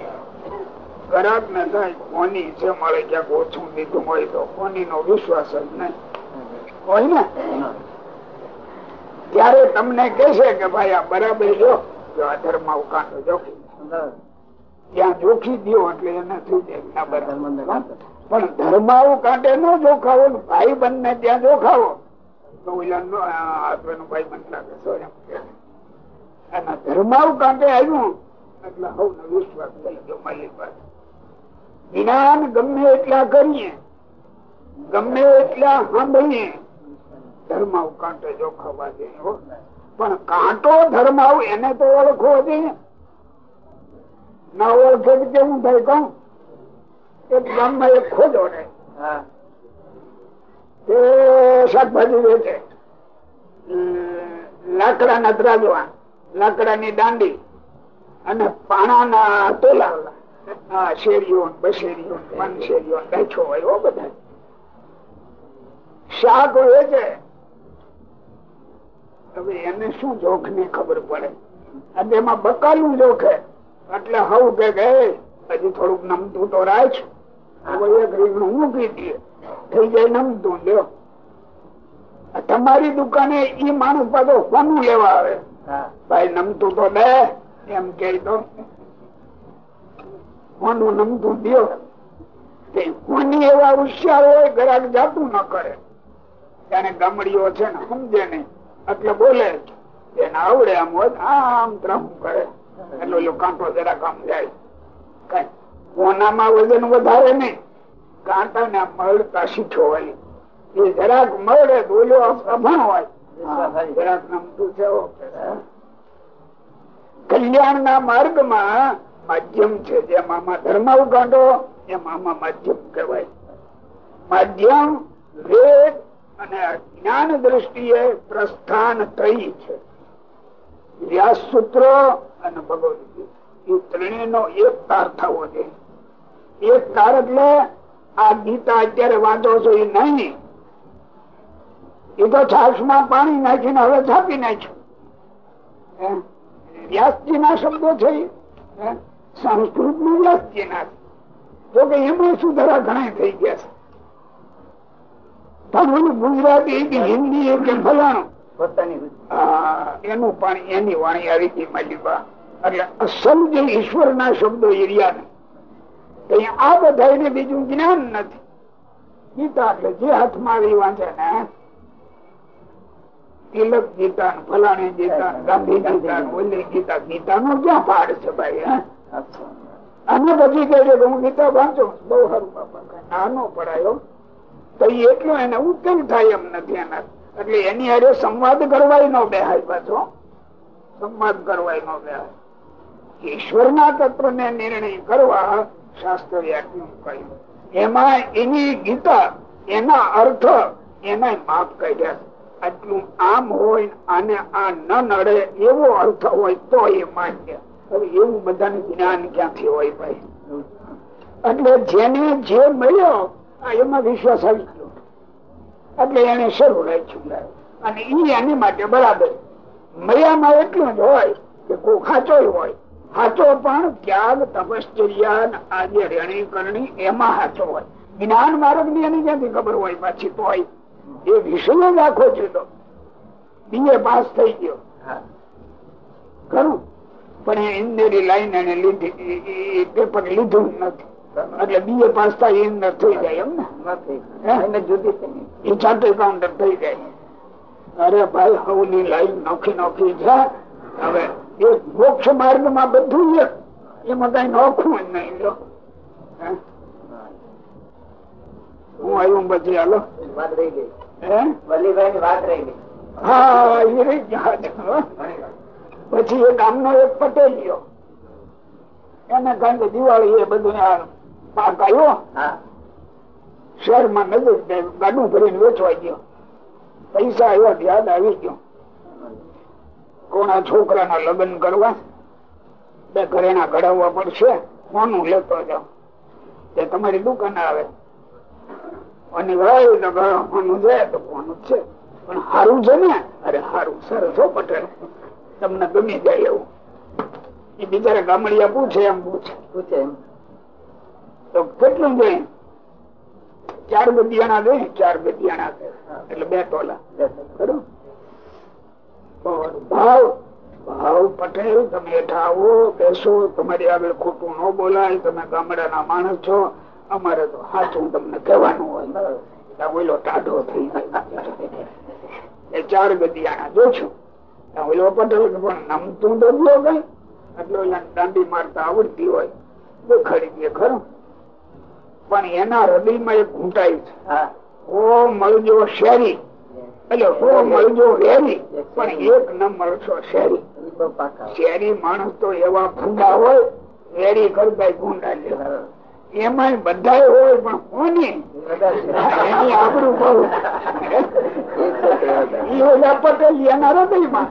ગરાક ને કઈ કોની છે મારે ક્યાંક ઓછું દીધું હોય તો કોની નો વિશ્વાસ જ નહીં. હોય ને? ત્યારે તમને કેશે કે ભાઈ આ બરાબર જો અધર્મ અવકાંડો જોખી. ત્યાં જોખી દો એટલે એને થઈ જાય. પણ ધર્મ કાંટે ન જોખાવો ભાઈ બંને ત્યાં જોખાવો. ભાઈ બંધ લાગે કાંટે આવ્યું. જ્ઞાન ગમે એટલા કરીએ, ગમે એટલા સાંભળીએ ધર્માવ કાંટે જોખાવા જોઈએ પણ કાંટો ધર્માવ એને તો ઓળખવો જોઈએ. ના ઓળખે કેવું થાય કઉ એક ગામમાં એક ખોજો ને. તે શાકભાજી વેચે. લાકડા ના દ્રાજવા લાકડા ની દાંડી અને પાણા ના તોલા. હા શેરીઓ બશેરીઓ પાન શેરીઓ બેઠો હોય બધા. શાક વેચે. હવે એને શું જોખની ખબર પડે? અને એમાં બકાલું જોખે. એટલે હવું કે હજી થોડુંક નમતું તો રાખ. થઈ જાય નમતું લ્યો. તમારી દુકાને ઈ માણસ પાછો સોનું લેવા આવે? ભાઈ નમતું તો દે એમ કે તો કોનું નમતું દો? કોની એવા હોશિયાર હોય ગ્રાહક જાતું ન કરે. તેને ગામડીઓ છે ને સમજે નહીં. એટલે બોલે એને આવડે આમ હોય આમ ત્રમ કરે. એટલે કાંટો જરા કામ જાય. કઈ કોનામાં વજન વધારે નહીં કાંટા ને મળતા શીખો હોય એ જરાક મળે બોલ્યો અભણ હોય. જરાક નમતું છે કલ્યાણ ના માર્ગમાં માધ્યમ છે. જેમ આમાં ધર્મ ઉગાડો એમ આમાં માધ્યમ કહેવાય. માધ્યમ વેદ અને જ્ઞાન દ્રષ્ટિએ પ્રસ્થાન ત્રય છે. વ્યાસ સૂત્ર અને ભગવદ એ ત્રણેય નો એક તાર થવો જોઈએ એક તાર એટલે આ ગીતા અત્યારે વાંધો છો એ નહીં. એ તો છાસમાં પાણી નાખીને હવે છાપી નાખ્યું. વ્યાસજી ના શબ્દો છે સંસ્કૃતનું વ્યાસજી ના જોકે એમાં સુધારા ઘણા થઈ ગયા છે. પણ ગુજરાતી કે હિન્દી કે ફલાણું. એનું પાણી એની વાણી આવી હતી માલિકા એટલે અસલ જે ઈશ્વર ના શબ્દો એરિયા આ બધા બીજું જ્ઞાન નથી. ગીતા એટલે જે હાથમાં આવી વાંચે ને તિલક ગીતા ફલાણી ગીતા ગાંધી ગીતા ઓલી ગીતા ગીતા નો ક્યાં પાડ છે ભાઈ અને પછી કહે છે હું ગીતા વાંચું બહુ સારું બાપા નાનો પડાયો. તો એટલું એને ઉકેલ થાય એમ નથી એના. એટલે એની હારે સંવાદ કરવાય નો બેહાય પાછો. સંવાદ કરવાય નો બેહાય. ઈશ્વર ના તત્વ ને નિર્ણય કરવા શાસ્ત્ર કહ્યું. એમાં એની ગીતા, એના અર્થ એના માપ કાઢ્યા. આટલું આમ હોય અને આ ન નડે એવો અર્થ હોય તો એ માન્ય. હવે એવું બધાને જ્ઞાન ક્યાંથી હોય ભાઈ? એટલે જેને જે મળ્યો એમાં વિશ્વાસ આવી ગયો. એટલે એને શરૂ રાખ્યું. અને ઈ એની માટે બરાબર. મળ્યામાં એટલું જ હોય કે કોઈ ખાચો હોય. સાચો પણ ત્યાગ તપશ્ચર્યા આજે રેણી કરણી એમાં સાચો હોય. જ્ઞાન માર્ગની એની ક્યાંથી ખબર હોય પાછી તો હોય. એ વિષય જ આખો જુદો બીજે પાસ થઈ ગયો. ખરું. પણ એ ઇન્દરી લાઈન એને લીધી પેપર લીધું નથી. એટલે બીજે પાસ થાય એ અંદર થઈ જાય એમ ને? જુદી એ ચાર્ટર્ડ કાઉન્ટર થઈ જાય. અરે ભાઈ હવની લાઈન નોખી નોખી છે હવે એ મોક્ષ માર્ગમાં બધું એક. એમાં કઈ નોખું નહીં જો હું? આવ્યું પછી હાલો. વાત રહી ગઈ. હે? વલ્લીભાઈ ની વાત રહી ગઈ. હા એ રહી ગયા પછી એ ગામનો એક પટેલ ગયો એને કારણ કે દિવાળી એ બધું પાક આવ્યો. હા. શહેરમાં નજીક ગાડું ભરીને વેચવા ગયો. પૈસા આવ્યા યાદ આવી ગયો. કોના છોકરાના લગ્ન કરવા? બે ઘરેણા ઘડાવવા પડશે. કોનું લેતો જાવ તે તમારી દુકાન આવે. અને ભાઈ તો ઘરવાનું છે તો કોનું છે. પણ સારું છે ને? અરે સારું સરસ હો પટેલ. તમને ગમી જાય એવું. એ બિચારા ગામડિયા પૂછે એમ પૂછે. પૂછે એમ. તો કેટલું જોઈએ? ચાર ગદિયાણા દે ચાર ગદિયાણા દે એટલે બે તોલા. ખરું બરાબર. ભાવ ભાવ પટેલ તમે એઠા આવો બેસો તમારી આગળ ખોટું ન બોલાય તમે ગામડાના માણસ છો અમારે તો સાચું તમને કહેવાનું હોય. ઓલો ટાઢો થઈ એ ચાર ગદિયાણા જોશું ઓલો પટેલ પણ નમતું તો દો કઈ. એટલે ઓલા દાંડી મારતા આવડતી હોય. ખરી ગયે ખરું. પણ એના હૃદયમાં એક ઘૂંટાયું છે. હા. ઓ મળજો શેરી. એટલે ઓ મળજો વેરી પણ એક ન મળશો શેરી. શેરી માણસ તો એવા ભૂંડા હોય વેરી કરતા ગુંડા લે. એમાં બધા હોય પણ કોની? એની આપણું બહુ. ઓલા પટેલ એના હૃદયમાં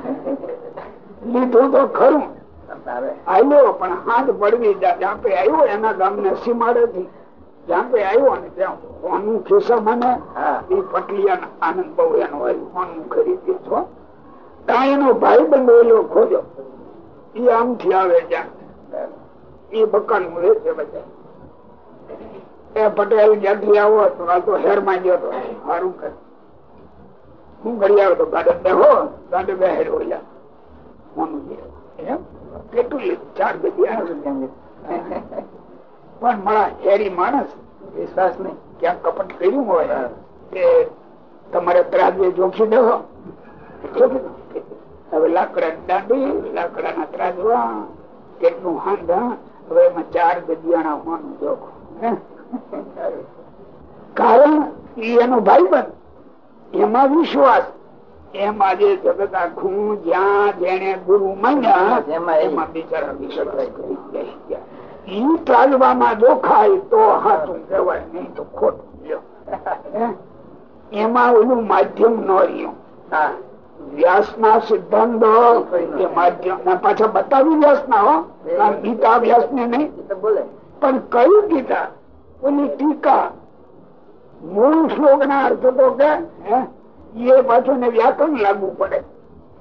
લીધું તો ખરું. આવ્યો પણ હાથ પડવી આપે આવ્યો એના ગામને સીમાડે થી જ્યાં પે આવ્યો ને ત્યાં હોનું ખિસ્સા મને એ પટલિયા આનંદ બહુ એનો હોનું ખરીદી છો. ત્યાં એનો ભાઈ બંધ ઓલો ખોજો એ આમથી આવે જ્યાં એ બકાનું રહે છે બધા એ પટેલ જ્યાંથી આવો તો આ તો હેરમાં ગયો તો સારું કરે. હું ઘડી આવ્યો તો ગાડે બેહો ગાડે બેહેર ઓલા. હોનું જે એમ? કેટલું ચાર બધી (laughs) પણ મારા હેરી માણસ વિશ્વાસ નહીં. ક્યાં કપટ કર્યું હોય કે તમારે ત્રાજવે જોખી દેવો. હવે લાકડા દાંડી લાકડાના ત્રાજવા કેટલું હાંધા હવે એમાં ચાર ગજિયાણા હોવાનું જોખો? કારણ એનો ભાઈ બંધ એમાં વિશ્વાસ. એમ આજે જગત આખું જ્યાં જેને ગુરુ માન્યા એમાં એમાં બિચારા વિશ્વાસ કરી ગયા. ઈ ચાલવામાં જોખાય તો હાથું કહેવાય નહીં તો ખોટું એમાં ઓલું માધ્યમ ન રહ્યું. વ્યાસ ના સિદ્ધાંતો એ માધ્યમ પાછા બતાવી વ્યાસ ના હો ગીતા વ્યાસ ને નહીં. એ તો બોલે. પણ કઈ ગીતા? ઓલી ટીકા. મૂળ શ્લોક ના અર્થ તો કે? એ પાછું ને વ્યાકરણ લાગુ પડે.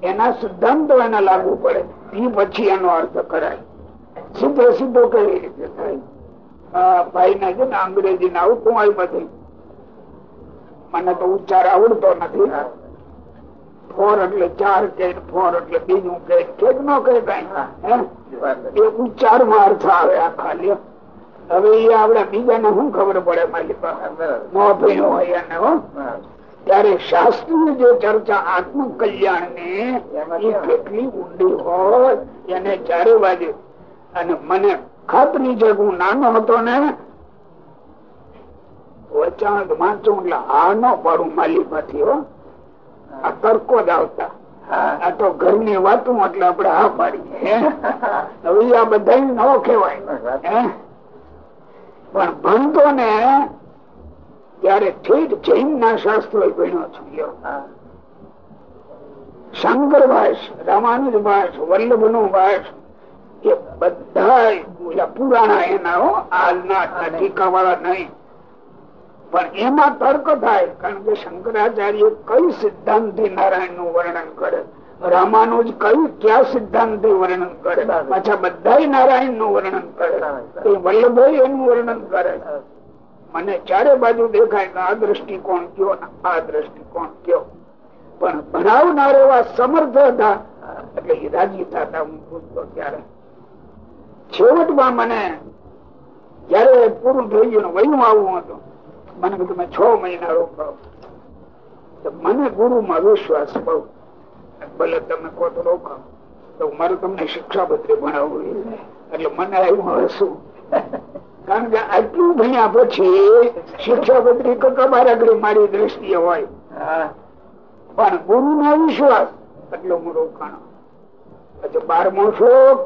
એના સિદ્ધાંતો એને લાગુ પડે. એ પછી એનો અર્થ કરાય. સીધે સીધો આ ભાઈ ને છે ને અંગ્રેજી ને આવતું હોય નથી મને તો ઉચ્ચાર આવડતો નથી. ફોર એટલે ચાર કે ફોર એટલે બીજું કે કે ન કે કઈ. હે? એ ઉચ્ચારમાં અર્થ આવે આ ખાલી. હવે એ આપડે બીજાને શું ખબર પડે મારી પાસે? ન ભણ્યો હોય એને, હો? ત્યારે શાસ્ત્રીય જે ચર્ચા આત્મ કલ્યાણ ને કેટલી ઊંડી હોય, એને ચારે બાજુ અને મને છે કે હું નાનો હતો ને વચાણ વાંચું એટલે હા ન પાડું માલી માંથી હો. આ તરકો જ આવતા. આ તો ઘરની વાતું એટલે આપડે હા પાડી હવે આ બધા ન કહેવાય. પણ ભણતો ને ત્યારે ઠીક જૈન ના શાસ્ત્રો ભણ્યો છું. શંકર ભાષ રામાનુજ ભાષ વલ્લભનું ભાષ બધા પુરાણા એના હો હાલના ટીકા વાળા નહીં. પણ એમાં તર્ક થાય કારણ કે શંકરાચાર્ય કઈ સિદ્ધાંત નારાયણનું વર્ણન કરે? રામાનુજ કયું ક્યાં સિદ્ધાંત વર્ણન કરે? પાછા બધા નારાયણનું વર્ણન કરે. વલ્લભભાઈ એનું વર્ણન કરે. મને ચારે બાજુ દેખાય કે આ દ્રષ્ટિકોણ કયો આ દ્રષ્ટિકોણ કયો. પણ ભણાવનાર એવા સમર્થ હતા. એટલે રાજી થતા હું પૂછતો ત્યારે છેવટમાં મને જયારે પૂરું થઈ ગયું વયું આવું હતું મને તમે છ મહિના રોકાવ. મને ગુરુ માં વિશ્વાસ બહુ. ભલે તમે કહો તો રોકાવ તો મારે તમને શિક્ષા બધી ભણાવવું એટલે મને આવ્યું હસું કારણ કે આટલું ભણ્યા પછી શિક્ષા પત્રી આગળ મારી દ્રષ્ટિએ હોય. પણ ગુરુ નો વિશ્વાસ એટલે હું રોકાણો. પછી બારમો શ્લોક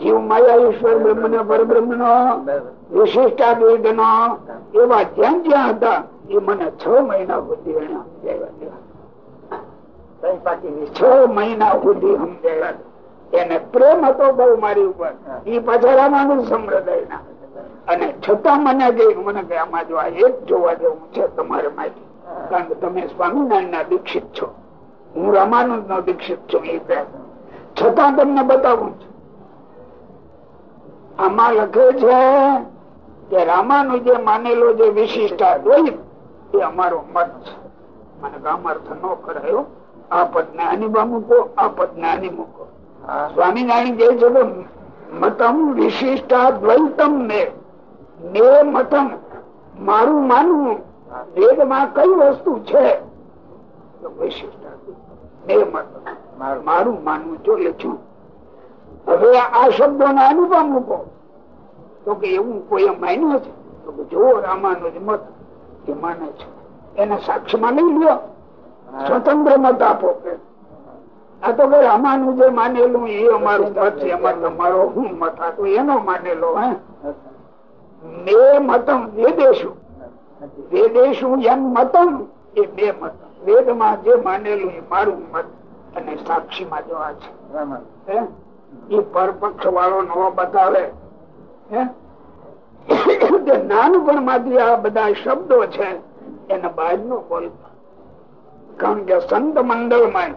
જીવ માયા ઈશ્વર બ્રહ્મ ને પરબ્રહ્મ નો વિશિષ્ટાદ્વૈત નો એવા જ્યાં જ્યાં હતા એ મને છ મહિના સુધી એને સમજાવ્યા છ મહિના સુધી સમજાવ્યા. એને પ્રેમ હતો બહુ મારી ઉપર. એ પાછા રામાનું સંપ્રદાય અને છતાં મને જે મને કે આમાં જો આ એક જોવા જેવું છે તમારે માટે. કારણ કે તમે સ્વામિનારાયણ ના દીક્ષિત છો. હું રામાનંદ નો દીક્ષિત છું એ છતાં તમને બતાવું છું. આમાં લખે છે કે રામાનું જે માનેલો જે વિશિષ્ટા દ્વૈત એ અમારો મત છે. મને ગામાર્થ ન કરાયો આ પદ જ્ઞાની મૂકો આ પદ જ્ઞાની મૂકો. સ્વામિનારાયણ કહે છે મતમ વિશિષ્ટા દ્વૈતમ ને મતમ. મારું માનવું વેદમાં કઈ વસ્તુ છે? મારું માનવું જો લખ્યું હવે આ શબ્દો ના અનુપમ મૂકો. તો કે એવું કોઈ માન્યું છે તો કે જુઓ રામાનો મત કે માને છે. એને સાક્ષમાં લઈ લ્યો. સ્વતંત્ર મત આપો આ તો કે રામાનું જે માનેલું એ અમારું મત છે. એમાં તમારો હું મત હતો એનો માનેલો હે. મે મતમ વેદેશુ. વેદેશું એમ મતમ એ બે મત. વેદમાં જે માનેલું એ મારું મત અને સાક્ષીમાં માં આ છે. એ પરપક્ષ વાળો ન બતાવે. નાનપણમાંથી આ બધા શબ્દો છે એને બહાર નો બોલતા. કારણ કે સંત મંડળમાં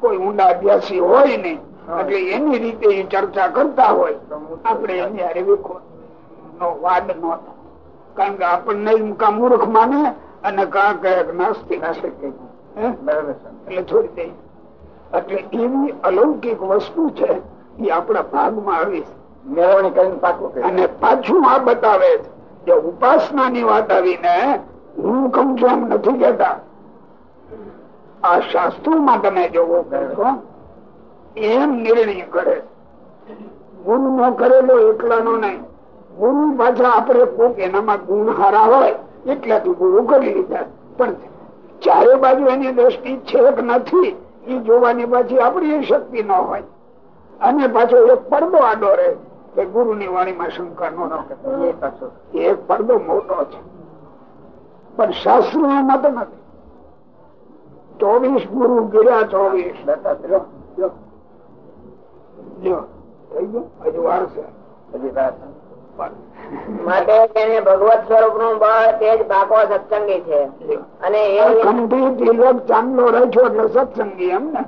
કોઈ ઊંડા અભ્યાસી હોય ને એટલે એની રીતે એ ચર્ચા કરતા હોય. આપણે એની હારે નો વાદ ન કારણ કે આપણને કા મૂર્ખ માને અને કા કહે નાસ્તિક એટલે છોડી દઈએ એટલે એવી અલૌકિક વસ્તુ છે એ આપણા ભાગમાં આવી મેળવણી કરીને પાકું અને પાછું આ બતાવે કે ઉપાસના ની વાત આવીને હું કઉ છું એમ નથી કેતા આ શાસ્ત્રો માં તમે જોવો એમ નિર્ણય કરે. ગુરુ નો કરેલો એકલાનો નહીં. ગુરુ પાછા આપણે કોક એનામાં ગુણ હારા હોય એટલાથી ગુરુ કરી લીધા. પણ ચારે બાજુ એની દ્રષ્ટિ છે કે નથી એ જોવાની પાછી આપણી શક્તિ ન હોય. અને પાછો એક પડદો આડો રહે. કે ગુરુ ની વાણીમાં શંકા નો એક પડદો મોટો છે. પણ શાસ્ત્રો મત નથી. ચોવીસ ગુરુ ગીર્યા ચોવીસ. હજુ વાર છે. માટે તેને ભગવત સ્વરૂપનું બળ તે જ પાકો સત્સંગી છે. અને એ તિલક ચાંદલો રાખ્યો એટલે સત્સંગી એમ ને?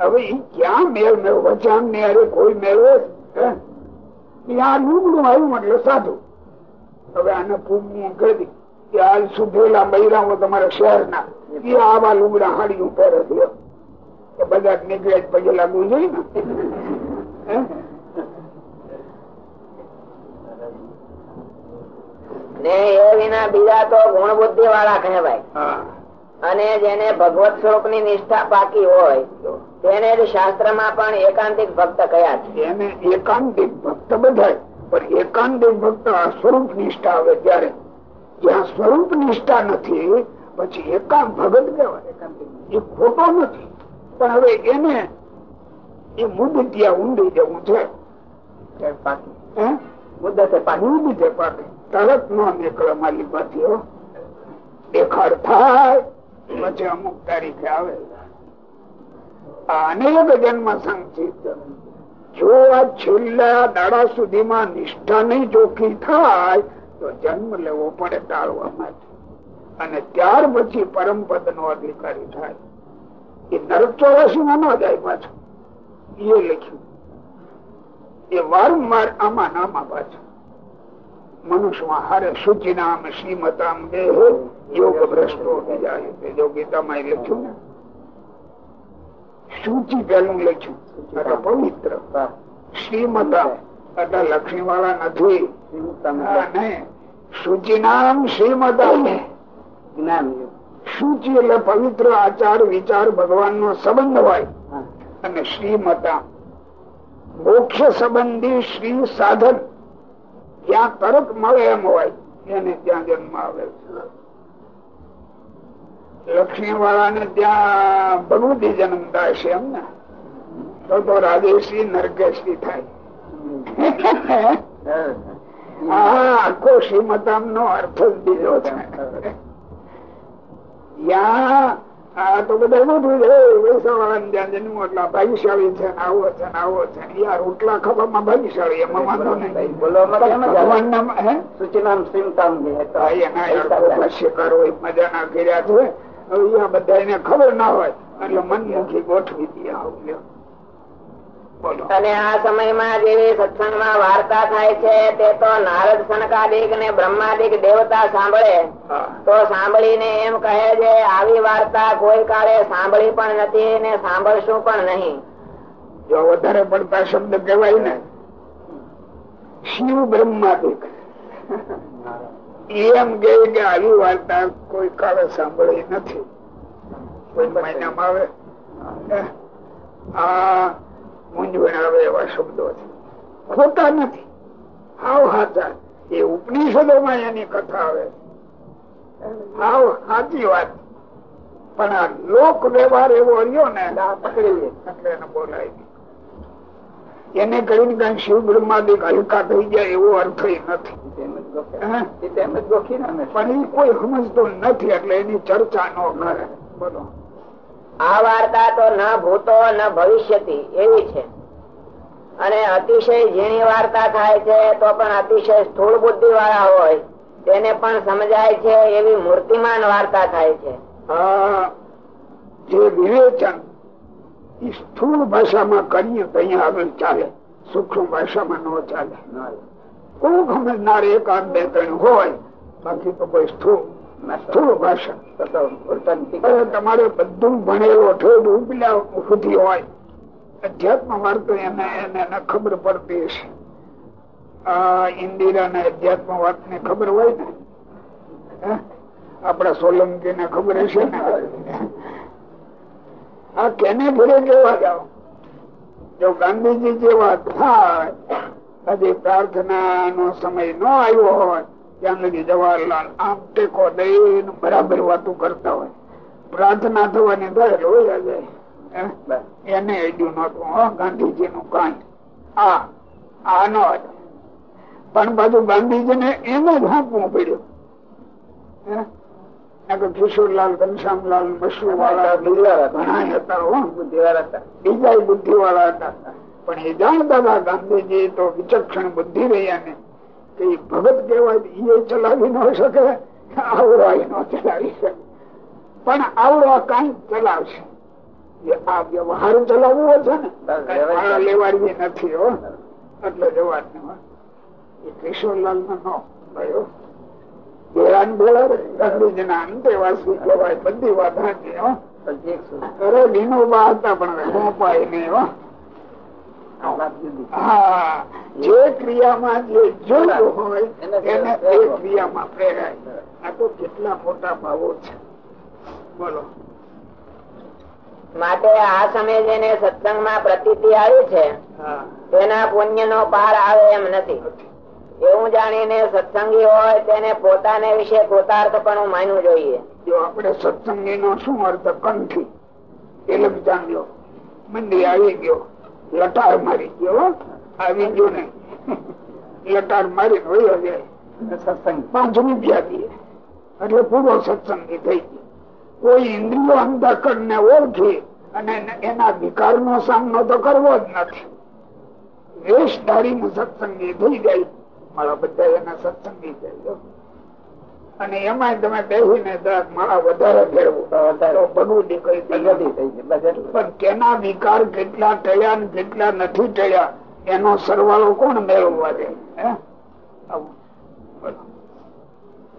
હવે ક્યાં મેળ મેળ વચાન ને અરે કોઈ મેળવે ત્યાં લુગડું આવ્યું એટલે સાધુ. હવે આને પૂગવું કરી કે આ સુધેલા બૈરાઓ તમારા શહેર ના એ આવા લુગડા હાડી પહેરે છે બધા નીકળે પગે લાગવું જોઈએ ને? ને એ વિના બીજા તો ગુણ બુદ્ધિ વાળા કહેવાય અને જેને ભગવત સ્વરૂપની નિષ્ઠા પાકી હોય તેને શાસ્ત્રમાં પણ એકાંતિક ભક્ત કયા છે? એને એકાંતિક ભક્ત બધા પણ એકાંતિક ભક્ત સ્વરૂપ નિષ્ઠા આવે ત્યારે. જ્યાં સ્વરૂપ નિષ્ઠા નથી પછી એકાંત ભગત કહેવાય. એ ખોટો નથી. પણ હવે એને એ મુદ ત્યાં ઊંડી જવું છે મુદ્દતે પાકી. તરત નો નીકળે મારી પાછી દેખાડ થાય પછી અમુક તારીખે આવે. અનેક જન્મ સંચિત જો આ છેલ્લા દાડા સુધીમાં નિષ્ઠા નહીં ચોખ્ખી થાય, તો જન્મ લેવો પડે ટાળવા માટે અને ત્યાર પછી પરમપદ નો અધિકારી થાય. એ નરક ચોરાસીમાં ન જાય પાછું. એ લખ્યું. એ વારંવાર આમાં નામાં પાછું મનુષ્યમાં હારે શુચિ નામ શ્રીમતામ, દેહ યોગ ભ્રષ્ટો જાય લખ્યું ને શુચિ પેલું લખ્યું એટલે પવિત્ર શ્રીમતામ એટલે લક્ષ્મી વાળા નથી નામ શ્રીમતામ જ્ઞાન સૂચિ એટલે પવિત્ર આચાર વિચાર ભગવાન નો સંબંધ હોય. અને શ્રીમતા મોક્ષ સંબંધી શ્રી સાધન. ત્યાં તરત મળે એમ હોય એને ત્યાં જન્મ આવે છે. લક્ષ્મી વાળા ને ત્યાં ભગવતી જન્મ થાય એમ ને? તો તો રાજેશ્રી નરકેશ્રી થાય. આખો શ્રીમતામ નો અર્થ જ બીજો છે. આ તો બધા મોટું છે પૈસા ત્યાં જન્મ એટલા ભાગ્યશાળી છે ને આવો છે ને આવો છે યાર ભાગ્યશાળી એમાં વાંધો નહીં. ભગવાન નામ હે? સુચિનામ શ્રીમતામ હા, એના યાર મજાના કર્યા છે. હવે બધા ખબર ના હોય એટલે મનમુખી ગોઠવી દે આવું અને આ સમયમાં જેવી સત્સંગમાં વાર્તા થાય છે તે તો નારદ સનકાદિક ને બ્રહ્માદિક દેવતા સાંભળે. તો સાંભળીને એમ કહે છે આવી વાર્તા કોઈ કાળે સાંભળી પણ નથી ને સાંભળશું પણ નહીં. જો વધારે પડતા શબ્દ કહેવાય ને શિવ બ્રહ્માદિક. એમ કે આવી વાર્તા કોઈ કાળે સાંભળી નથી. કોઈ મહિનામાં આવે. આ મૂંઝવણ આવે એવા શબ્દો છે. ખોટા નથી. હાવ હાચા. એ ઉપનિષદોમાં એની કથા આવે હાવ સાચી વાત. પણ આ લોક વ્યવહાર એવો રહ્યો ને પકડી એટલે એને બોલાય એને કરીને કઈ શિવ બ્રહ્માદિક હલકા થઈ જાય એવો અર્થ નથી? પણ એ કોઈ સમજતો નથી એટલે એની ચર્ચા ન કરે. બોલો. આ વાર્તા તો ન ભૂતો ન ભવિષ્યતી એવી છે. અને અતિશય ઝીણી વાર્તા થાય છે તો પણ અતિશય સ્થૂળ બુદ્ધિ વાળા હોય તેને પણ સમજાય છે એવી મૂર્તિમાન વાર્તા થાય છે. જે વિવેચન સ્થૂળ ભાષામાં કરીએ તો અહીંયા આગળ ચાલે. સૂક્ષ્મ ભાષામાં ન ચાલે. કોઈ સમજનાર એકાદ બે ત્રણ હોય બાકી તો કોઈ સ્થુલ સ્થુલ ભાષા. તમારે બધું ભણેલો ઠેઠ ઉપલા સુધી હોય. અધ્યાત્મ વાર્તો એને એને એને ખબર પડતી હશે. આ ઇન્દિરા ને અધ્યાત્મ વાત ને ખબર હોય ને? આપડા સોલંકી ને ખબર હશે ને? આ કેને ભરે કેવા જાઓ? જો ગાંધીજી જેવા થાય હજી પ્રાર્થના નો સમય ન આવ્યો હોય ત્યાં લગી જવાહરલાલ આમ ટેકો દઈને બરાબર વાતું કરતા હોય. પ્રાર્થના થવાની થાય હોય જાય. એને એડ્યું નતું હો ગાંધીજી નું કઈ. આ આનો પણ પાછું ગાંધીજી ને એમ જ હાંકવું પડ્યું. કિશોરલાલ ઘનશ્યામલાલ મશરૂ વાળા ઘણા હતા બીજા બુદ્ધિ વાળા હતા. પણ એ જાણતા ગાંધીજી તો વિચક્ષણ બુદ્ધિ રહ્યા ને કે ભગત કહેવાય એ ચલાવી ન શકે આવડો એ ન ચલાવી શકે. પણ આવડો કઈ ચલાવશે? આ વ્યવહાર ચલાવવો છે ને લેવાડવી નથી હો. એટલે જવા કિશોરલાલ નો નો ભાઈઓ ભેળાન ગાંધીજી ના અંતે અંતેવાસી કહેવાય બધી વાત સાચી હો. અરે વિનોબા હતા પણ નહીં હો હા. જે ક્રિયામાં જે જોયું હોય એને એ ક્રિયામાં પ્રેરાય આ તો કેટલા મોટા ભાવો છે. બોલો. માટે આ સમયે જેને સત્સંગમાં પ્રતિ આવી છે તેના પુણ્ય નો પાર આવે એમ નથી. એવું જાણીને સત્સંગી હોય તેને પોતાને વિશે કૃતાર્થ પણ માનવું જોઈએ. જો આપણે સત્સંગી નો શું અર્થ? કંઠી. એટલે જાણ્યો મંદિર આવી ગયો. લટાર મારી ગયો આવી ગયો ને લટાર મારી સત્સંગ પાંચ રૂપિયા એટલે પૂરો સત્સંગી થઈ ગયો. કોઈ ઇન્દ્રિયો અંતકરણ ને ઓળખી અને એના વિકાર નો સામનો તો કરવો જ નથી. વેશધારી સત્સંગી થઈ જાય. મારા બધા એના સત્સંગી જાય અને એમાં તમે બેસીને દસ માળા વધારે ફેરવું ભગવું નીકળી પ્રગતિ થઈ પણ તેના વિકાર કેટલા ટળ્યા ને કેટલા નથી ટળ્યા એનો સરવાળો કોણ મેળવવા દે.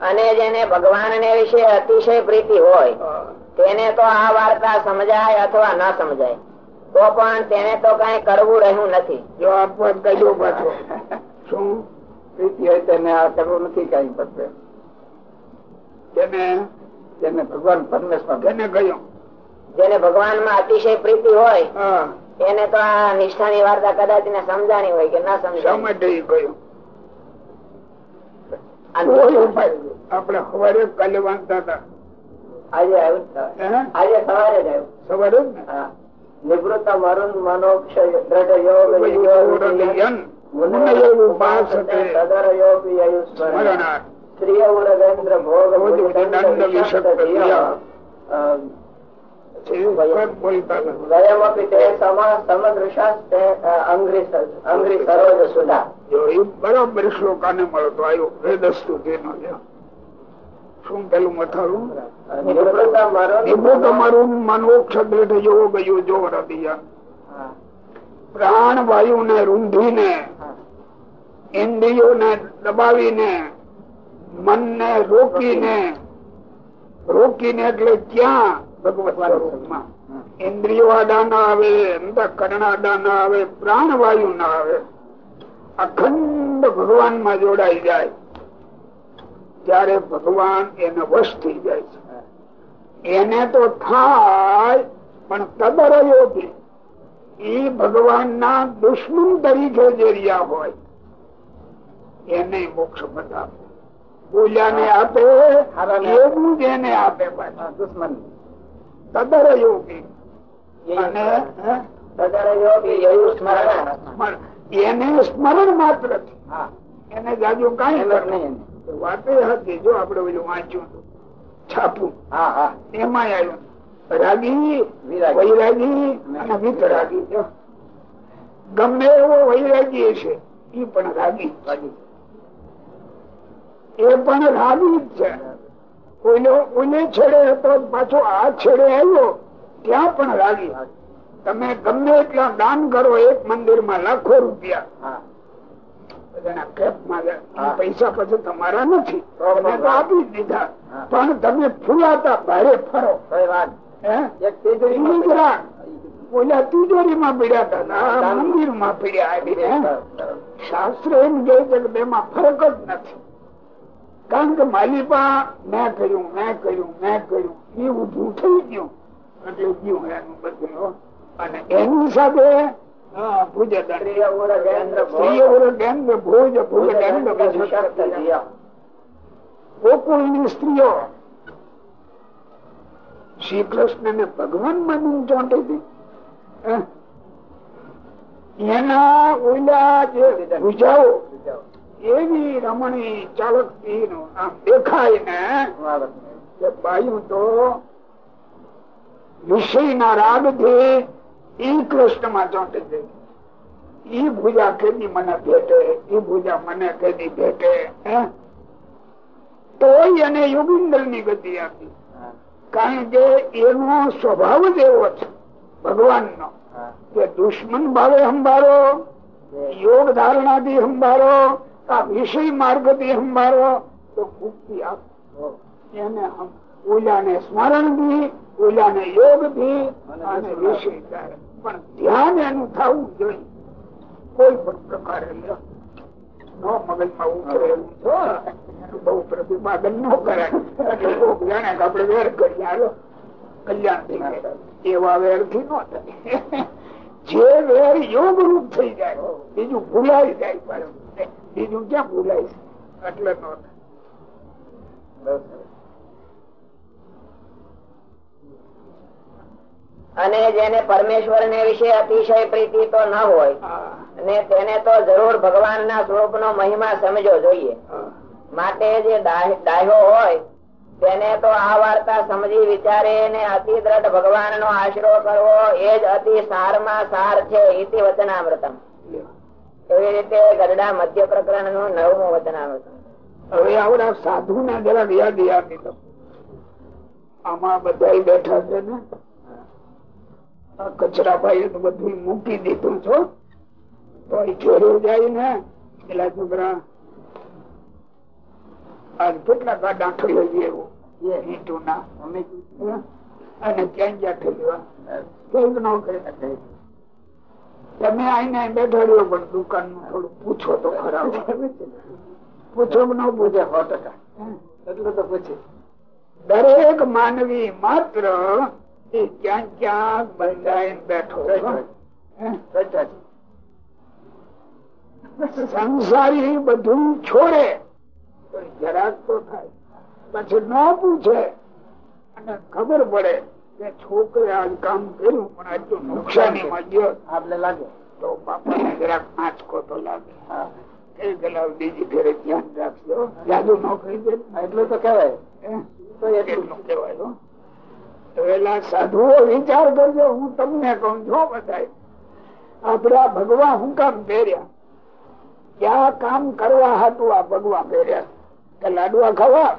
અને જેને ભગવાન ને વિશે અતિશય પ્રીતિ હોય તેને તો આ વાર્તા સમજાય અથવા ન સમજાય. તો પણ તેને તો કઈ કરવું રહ્યું નથી. જો આપવા કહ્યું પાછો. શું? પ્રીતિ હોય તેને આ કરવું નથી કઈ પડશે તેને તેને ભગવાન પરમેશ્વર જેને ગયો. જેને ભગવાનમાં અતિશય પ્રીતિ હોય એને તો આ નિષ્ઠાની વાર્તા કદાચ ને સમજાણી હોય કે ના સમજાય સવારે કાલે વાંચતા હતા. આજે આવ્યું? આજે સવારે જ આવ્યું. સવારે જ ને. નિવૃત્ત વરુણ મનોક્ષ દ્રઢ યોગ. સ્મરણાર્થ. શ્રીય શ્લોકા જો બરાબર શ્લોકાને મળતો આવ્યો છે. શું પેલું મથારું નિભો તમારું મનોક્ષ યોગ યોજો રદિયા હા, પ્રાણ વાયુ ને રૂંધીને ઇન્દ્રિયો ને દબાવીને મનને રોકીને રોકીને એટલે ક્યાં ભગવત સ્વરૂપમાં ઇન્દ્રિયો આડા ના આવે અંતઃકરણ આડા ના આવે પ્રાણવાયુ ના આવે. અખંડ ભગવાનમાં જોડાઈ જાય. ત્યારે ભગવાન એને વશ થઈ જાય છે. એને તો થાય પણ તદરયોથી એ ભગવાન ના દુશ્મન તરીકે જે રહ્યા હોય એને મોક્ષ પદ પૂજાને આપે એવું જ એને આપે પાછા દુશ્મન તદર યોગી અને. એને સ્મરણ માત્ર એને જાજુ કઈ નહીં. વાતે હતી જો આપડે બધું વાંચ્યું. છાપું. હા હા. એમાં આવ્યું. રાગી વિરાગી. અને વિતરાગી. ગમે એવો વૈરાગી છે એ પણ રાગી. બાકી એ પણ રાગી જ છે. છેડે હતો પાછો આ છેડે આવ્યો ત્યાં પણ રાગી તમે ગમે એટલા દાન કરો એક મંદિરમાં લાખો રૂપિયા. પૈસા પછી તમારા નથી. આપી દીધા. પણ તમે ફૂલાતા ભારે ફરો. ઓલા તિજોરી માં પીડ્યા મંદિરમાં પીડ્યા શાસ્ત્ર એમ કે બે કે બેમાં ફરક જ નથી. કારણ કે માલિપા મેં કર્યું મેં કર્યું મેં કર્યું. એ ઉભું થઈ ગયું. એટલે ગયું એનું બધું અને એની સાથે. સ્ત્રીઓ શ્રી કૃષ્ણ ને ભગવાન માની ચોંટી? એના ઓલા જે ભુજાઓ એવી રમણી ચાલક આમ દેખાય ને કે બાયું તો વિષયના રાગથી ઈ કૃષ્ણમાં ચોંટી ગઈ. ઈ ભુજા કેદી મને ભેટે ઈ ભુજા મને કેદી ભેટે હે? તોય એને યોગિંદરની ગતિ આપી. કારણ કે એનો સ્વભાવ જ એવો છે ભગવાન નો કે દુશ્મન ભાવે સંભાળો યોગ ધારણા થી સંભાળો આ વિષય માર્ગ દેહ મારો તો મુક્તિ આપો. એને ઓલાને સ્મરણથી ઓલાને યોગથી અને વિષય પણ ધ્યાન એનું થવું જોઈએ. કોઈ પણ પ્રકારે લ્યો. મગજમાં ઉતરે છો બહુ પ્રતિપાદન ન કરાય. એટલે કોક જાણે કે આપણે વેર કરીએ. હાલો. કલ્યાણ થઈ જાય. એવા વેરથી ન થાય. (laughs) જે વેર યોગ રૂપ થઈ જાય બીજું ભૂલાઈ જાય પાછું. બીજું ક્યાં ભૂલાય છે? એટલે ન અને જેને પરમેશ્વર ને વિશે અતિશય પ્રીતિ તો ન હોય અને તેને તો જરૂર ભગવાન ના સ્વરૂપ નો મહિમા સમજો જોઈએ. માટે જે ડાહ્યો હોય તેને તો આ વાર્તા સમજી વિચારે ને અતિ દ્રઢ ભગવાન નો આશરો કરવો એ જ અતિ સારમાં સાર છે ઇતિ વચનામૃતમ. એવી રીતે ગરડા મધ્ય પ્રકરણનું નવમું વચનામૃતમ હવે આવડા સાધુ ને જરા યાદ યાદ આમાં બધા બેઠા છે ને? કચરા ભાઈ તો બધું મૂકી દીધું છો તો ચોર્યો જાય ને પેલા છોકરા. આજ કેટલા ગાડા ઠલ્યો જેવું ઈટું ના અને ક્યાં ગયા ગયો કેવું ન કરે તમે આઈને બેઠાડ્યો પણ દુકાન થોડું પૂછો તો ખરા પૂછો ન પૂછે સો ટકા. એટલે તો પૂછે. દરેક માનવી માત્ર એ ક્યાંક ક્યાંક બંધાઈ બેઠો સંસારી બધું છોડે. જરાક તો થાય. પછી ન પૂછે. અને ખબર પડે કે છોકરે આજ કામ કર્યું પણ આજ તો માં ગયો. આપણે લાગે? તો બાપા જરાક આંચકો તો લાગે. એ ગલાવ બીજી ફેરે ધ્યાન રાખજો. જાદુ ન કહી દે. એટલું તો કેવાય તો એટલું. કહેવાય પેલા સાધુઓ વિચાર કરજો. હું તમને કઉ છું બધા આપડા ભગવાન હું કામ પહેર્યા? ક્યાં કામ કરવા હતું આ ભગવાન પહેર્યા? કે લાડવા ખાવા?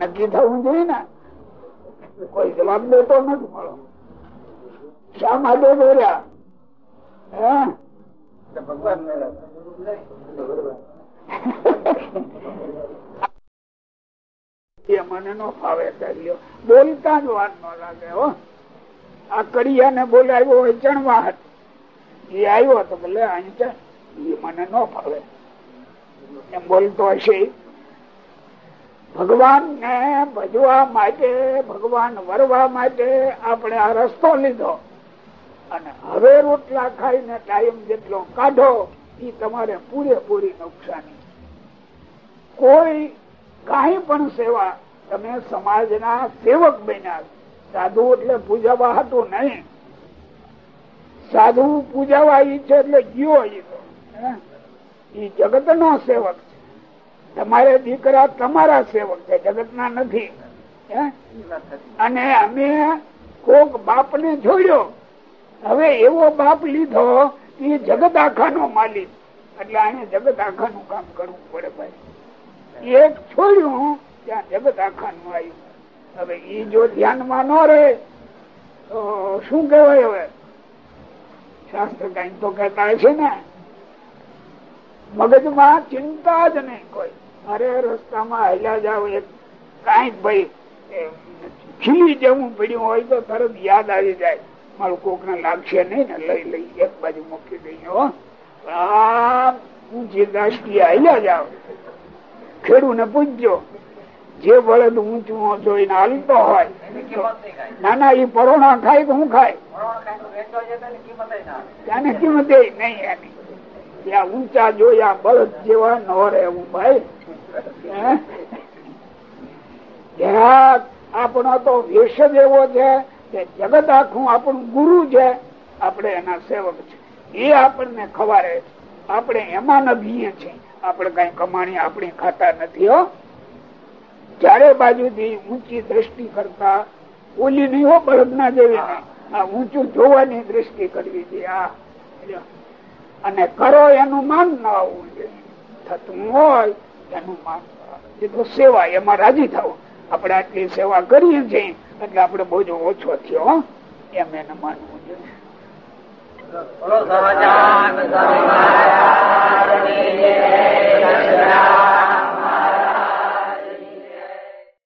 નક્કી થવું જોઈએ ને? કોઈ જવાબ દેતો નથી મળો. શા માટે પહેર્યા હે? ભગવાન મને નો ફાવે ચાલ્યો બોલતા જ વાર ન લાગે હો. આ કડિયા ને બોલાવ્યો હોય ચણવા એ આવ્યો તો ભલે અહીં મને નો ફાવે. એમ બોલતો હશે. ભગવાન ને ભજવા માટે, ભગવાન વરવા માટે આપણે આ રસ્તો લીધો. અને હવે રોટલા ખાઈને ટાઈમ જેટલો કાઢો એ તમારે પૂરેપૂરી નુકસાની. કોઈ કઈ પણ સેવા, તમે સમાજના સેવક બન્યા. સાધુ એટલે પૂજાવા હતું નહીં. સાધુ પૂજાવા ઈ છે એટલે ગયો તો. જગત નો સેવક તમારે દીકરા તમારા સેવક છે જગત ના નથી અને અમે કોક બાપ ને જોયો. હવે એવો બાપ લીધો, એ જગત આખા નો માલિક. એટલે અહીંયા જગત આખા નું કામ કરવું પડે ભાઈ. એક છોડ્યું, ત્યાં જગત આખા નું આવ્યું. હવે એ જો ધ્યાનમાં ન રહે, તો શું કેવાય હવે? શાસ્ત્ર કઈ તો કહેતા છે ને. મગજમાં ચિંતા જ નહીં કોઈ. અરે રસ્તામાં હાલ્યા જાવ એક કઈ ભાઈ ખીલી જવું પડ્યું હોય તો તરત યાદ આવી જાય. મારું કોક ને લાગશે નહીં ને લઈ લઈ એક બાજુ મૂકી દઈએ હું. જે દ્રષ્ટિએ હાલ્યા જાવ ખેડૂ ને પૂછજો જે બળદ ઊંચું જોઈને હાલતો હોય. નાના એ પરોણા ખાય તો શું ખાય? ત્યાંને કિંમત નહીં એની. ત્યાં ઊંચા જોયા, બળદ જેવા ન રહેવું ભાઈ. આપણો તો વેશ જ એવો છે કે જગત આખું આપણું ગુરુ છે. આપણે એના સેવક છે. એ આપણને ખવારે આપણે એમાં નભીએ છીએ. આપણે કઈ કમાણી આપણી ખાતા નથી, હો. ચારે બાજુથી ઊંચી દ્રષ્ટિ કરતા ઓલી નહીં, હો બળદ ના જેવી. આ ઊંચું જોવાની દ્રષ્ટિ કરવી છે. આ અને કરો એનું માન ન આવવું જોઈએ થતું હોય એનું માન કીધું સેવા એમાં રાજી થવું આપડે આટલી સેવા કરીએ છીએ એટલે આપણે બોજો ઓછો થયો એમ એને માનવું જોઈએ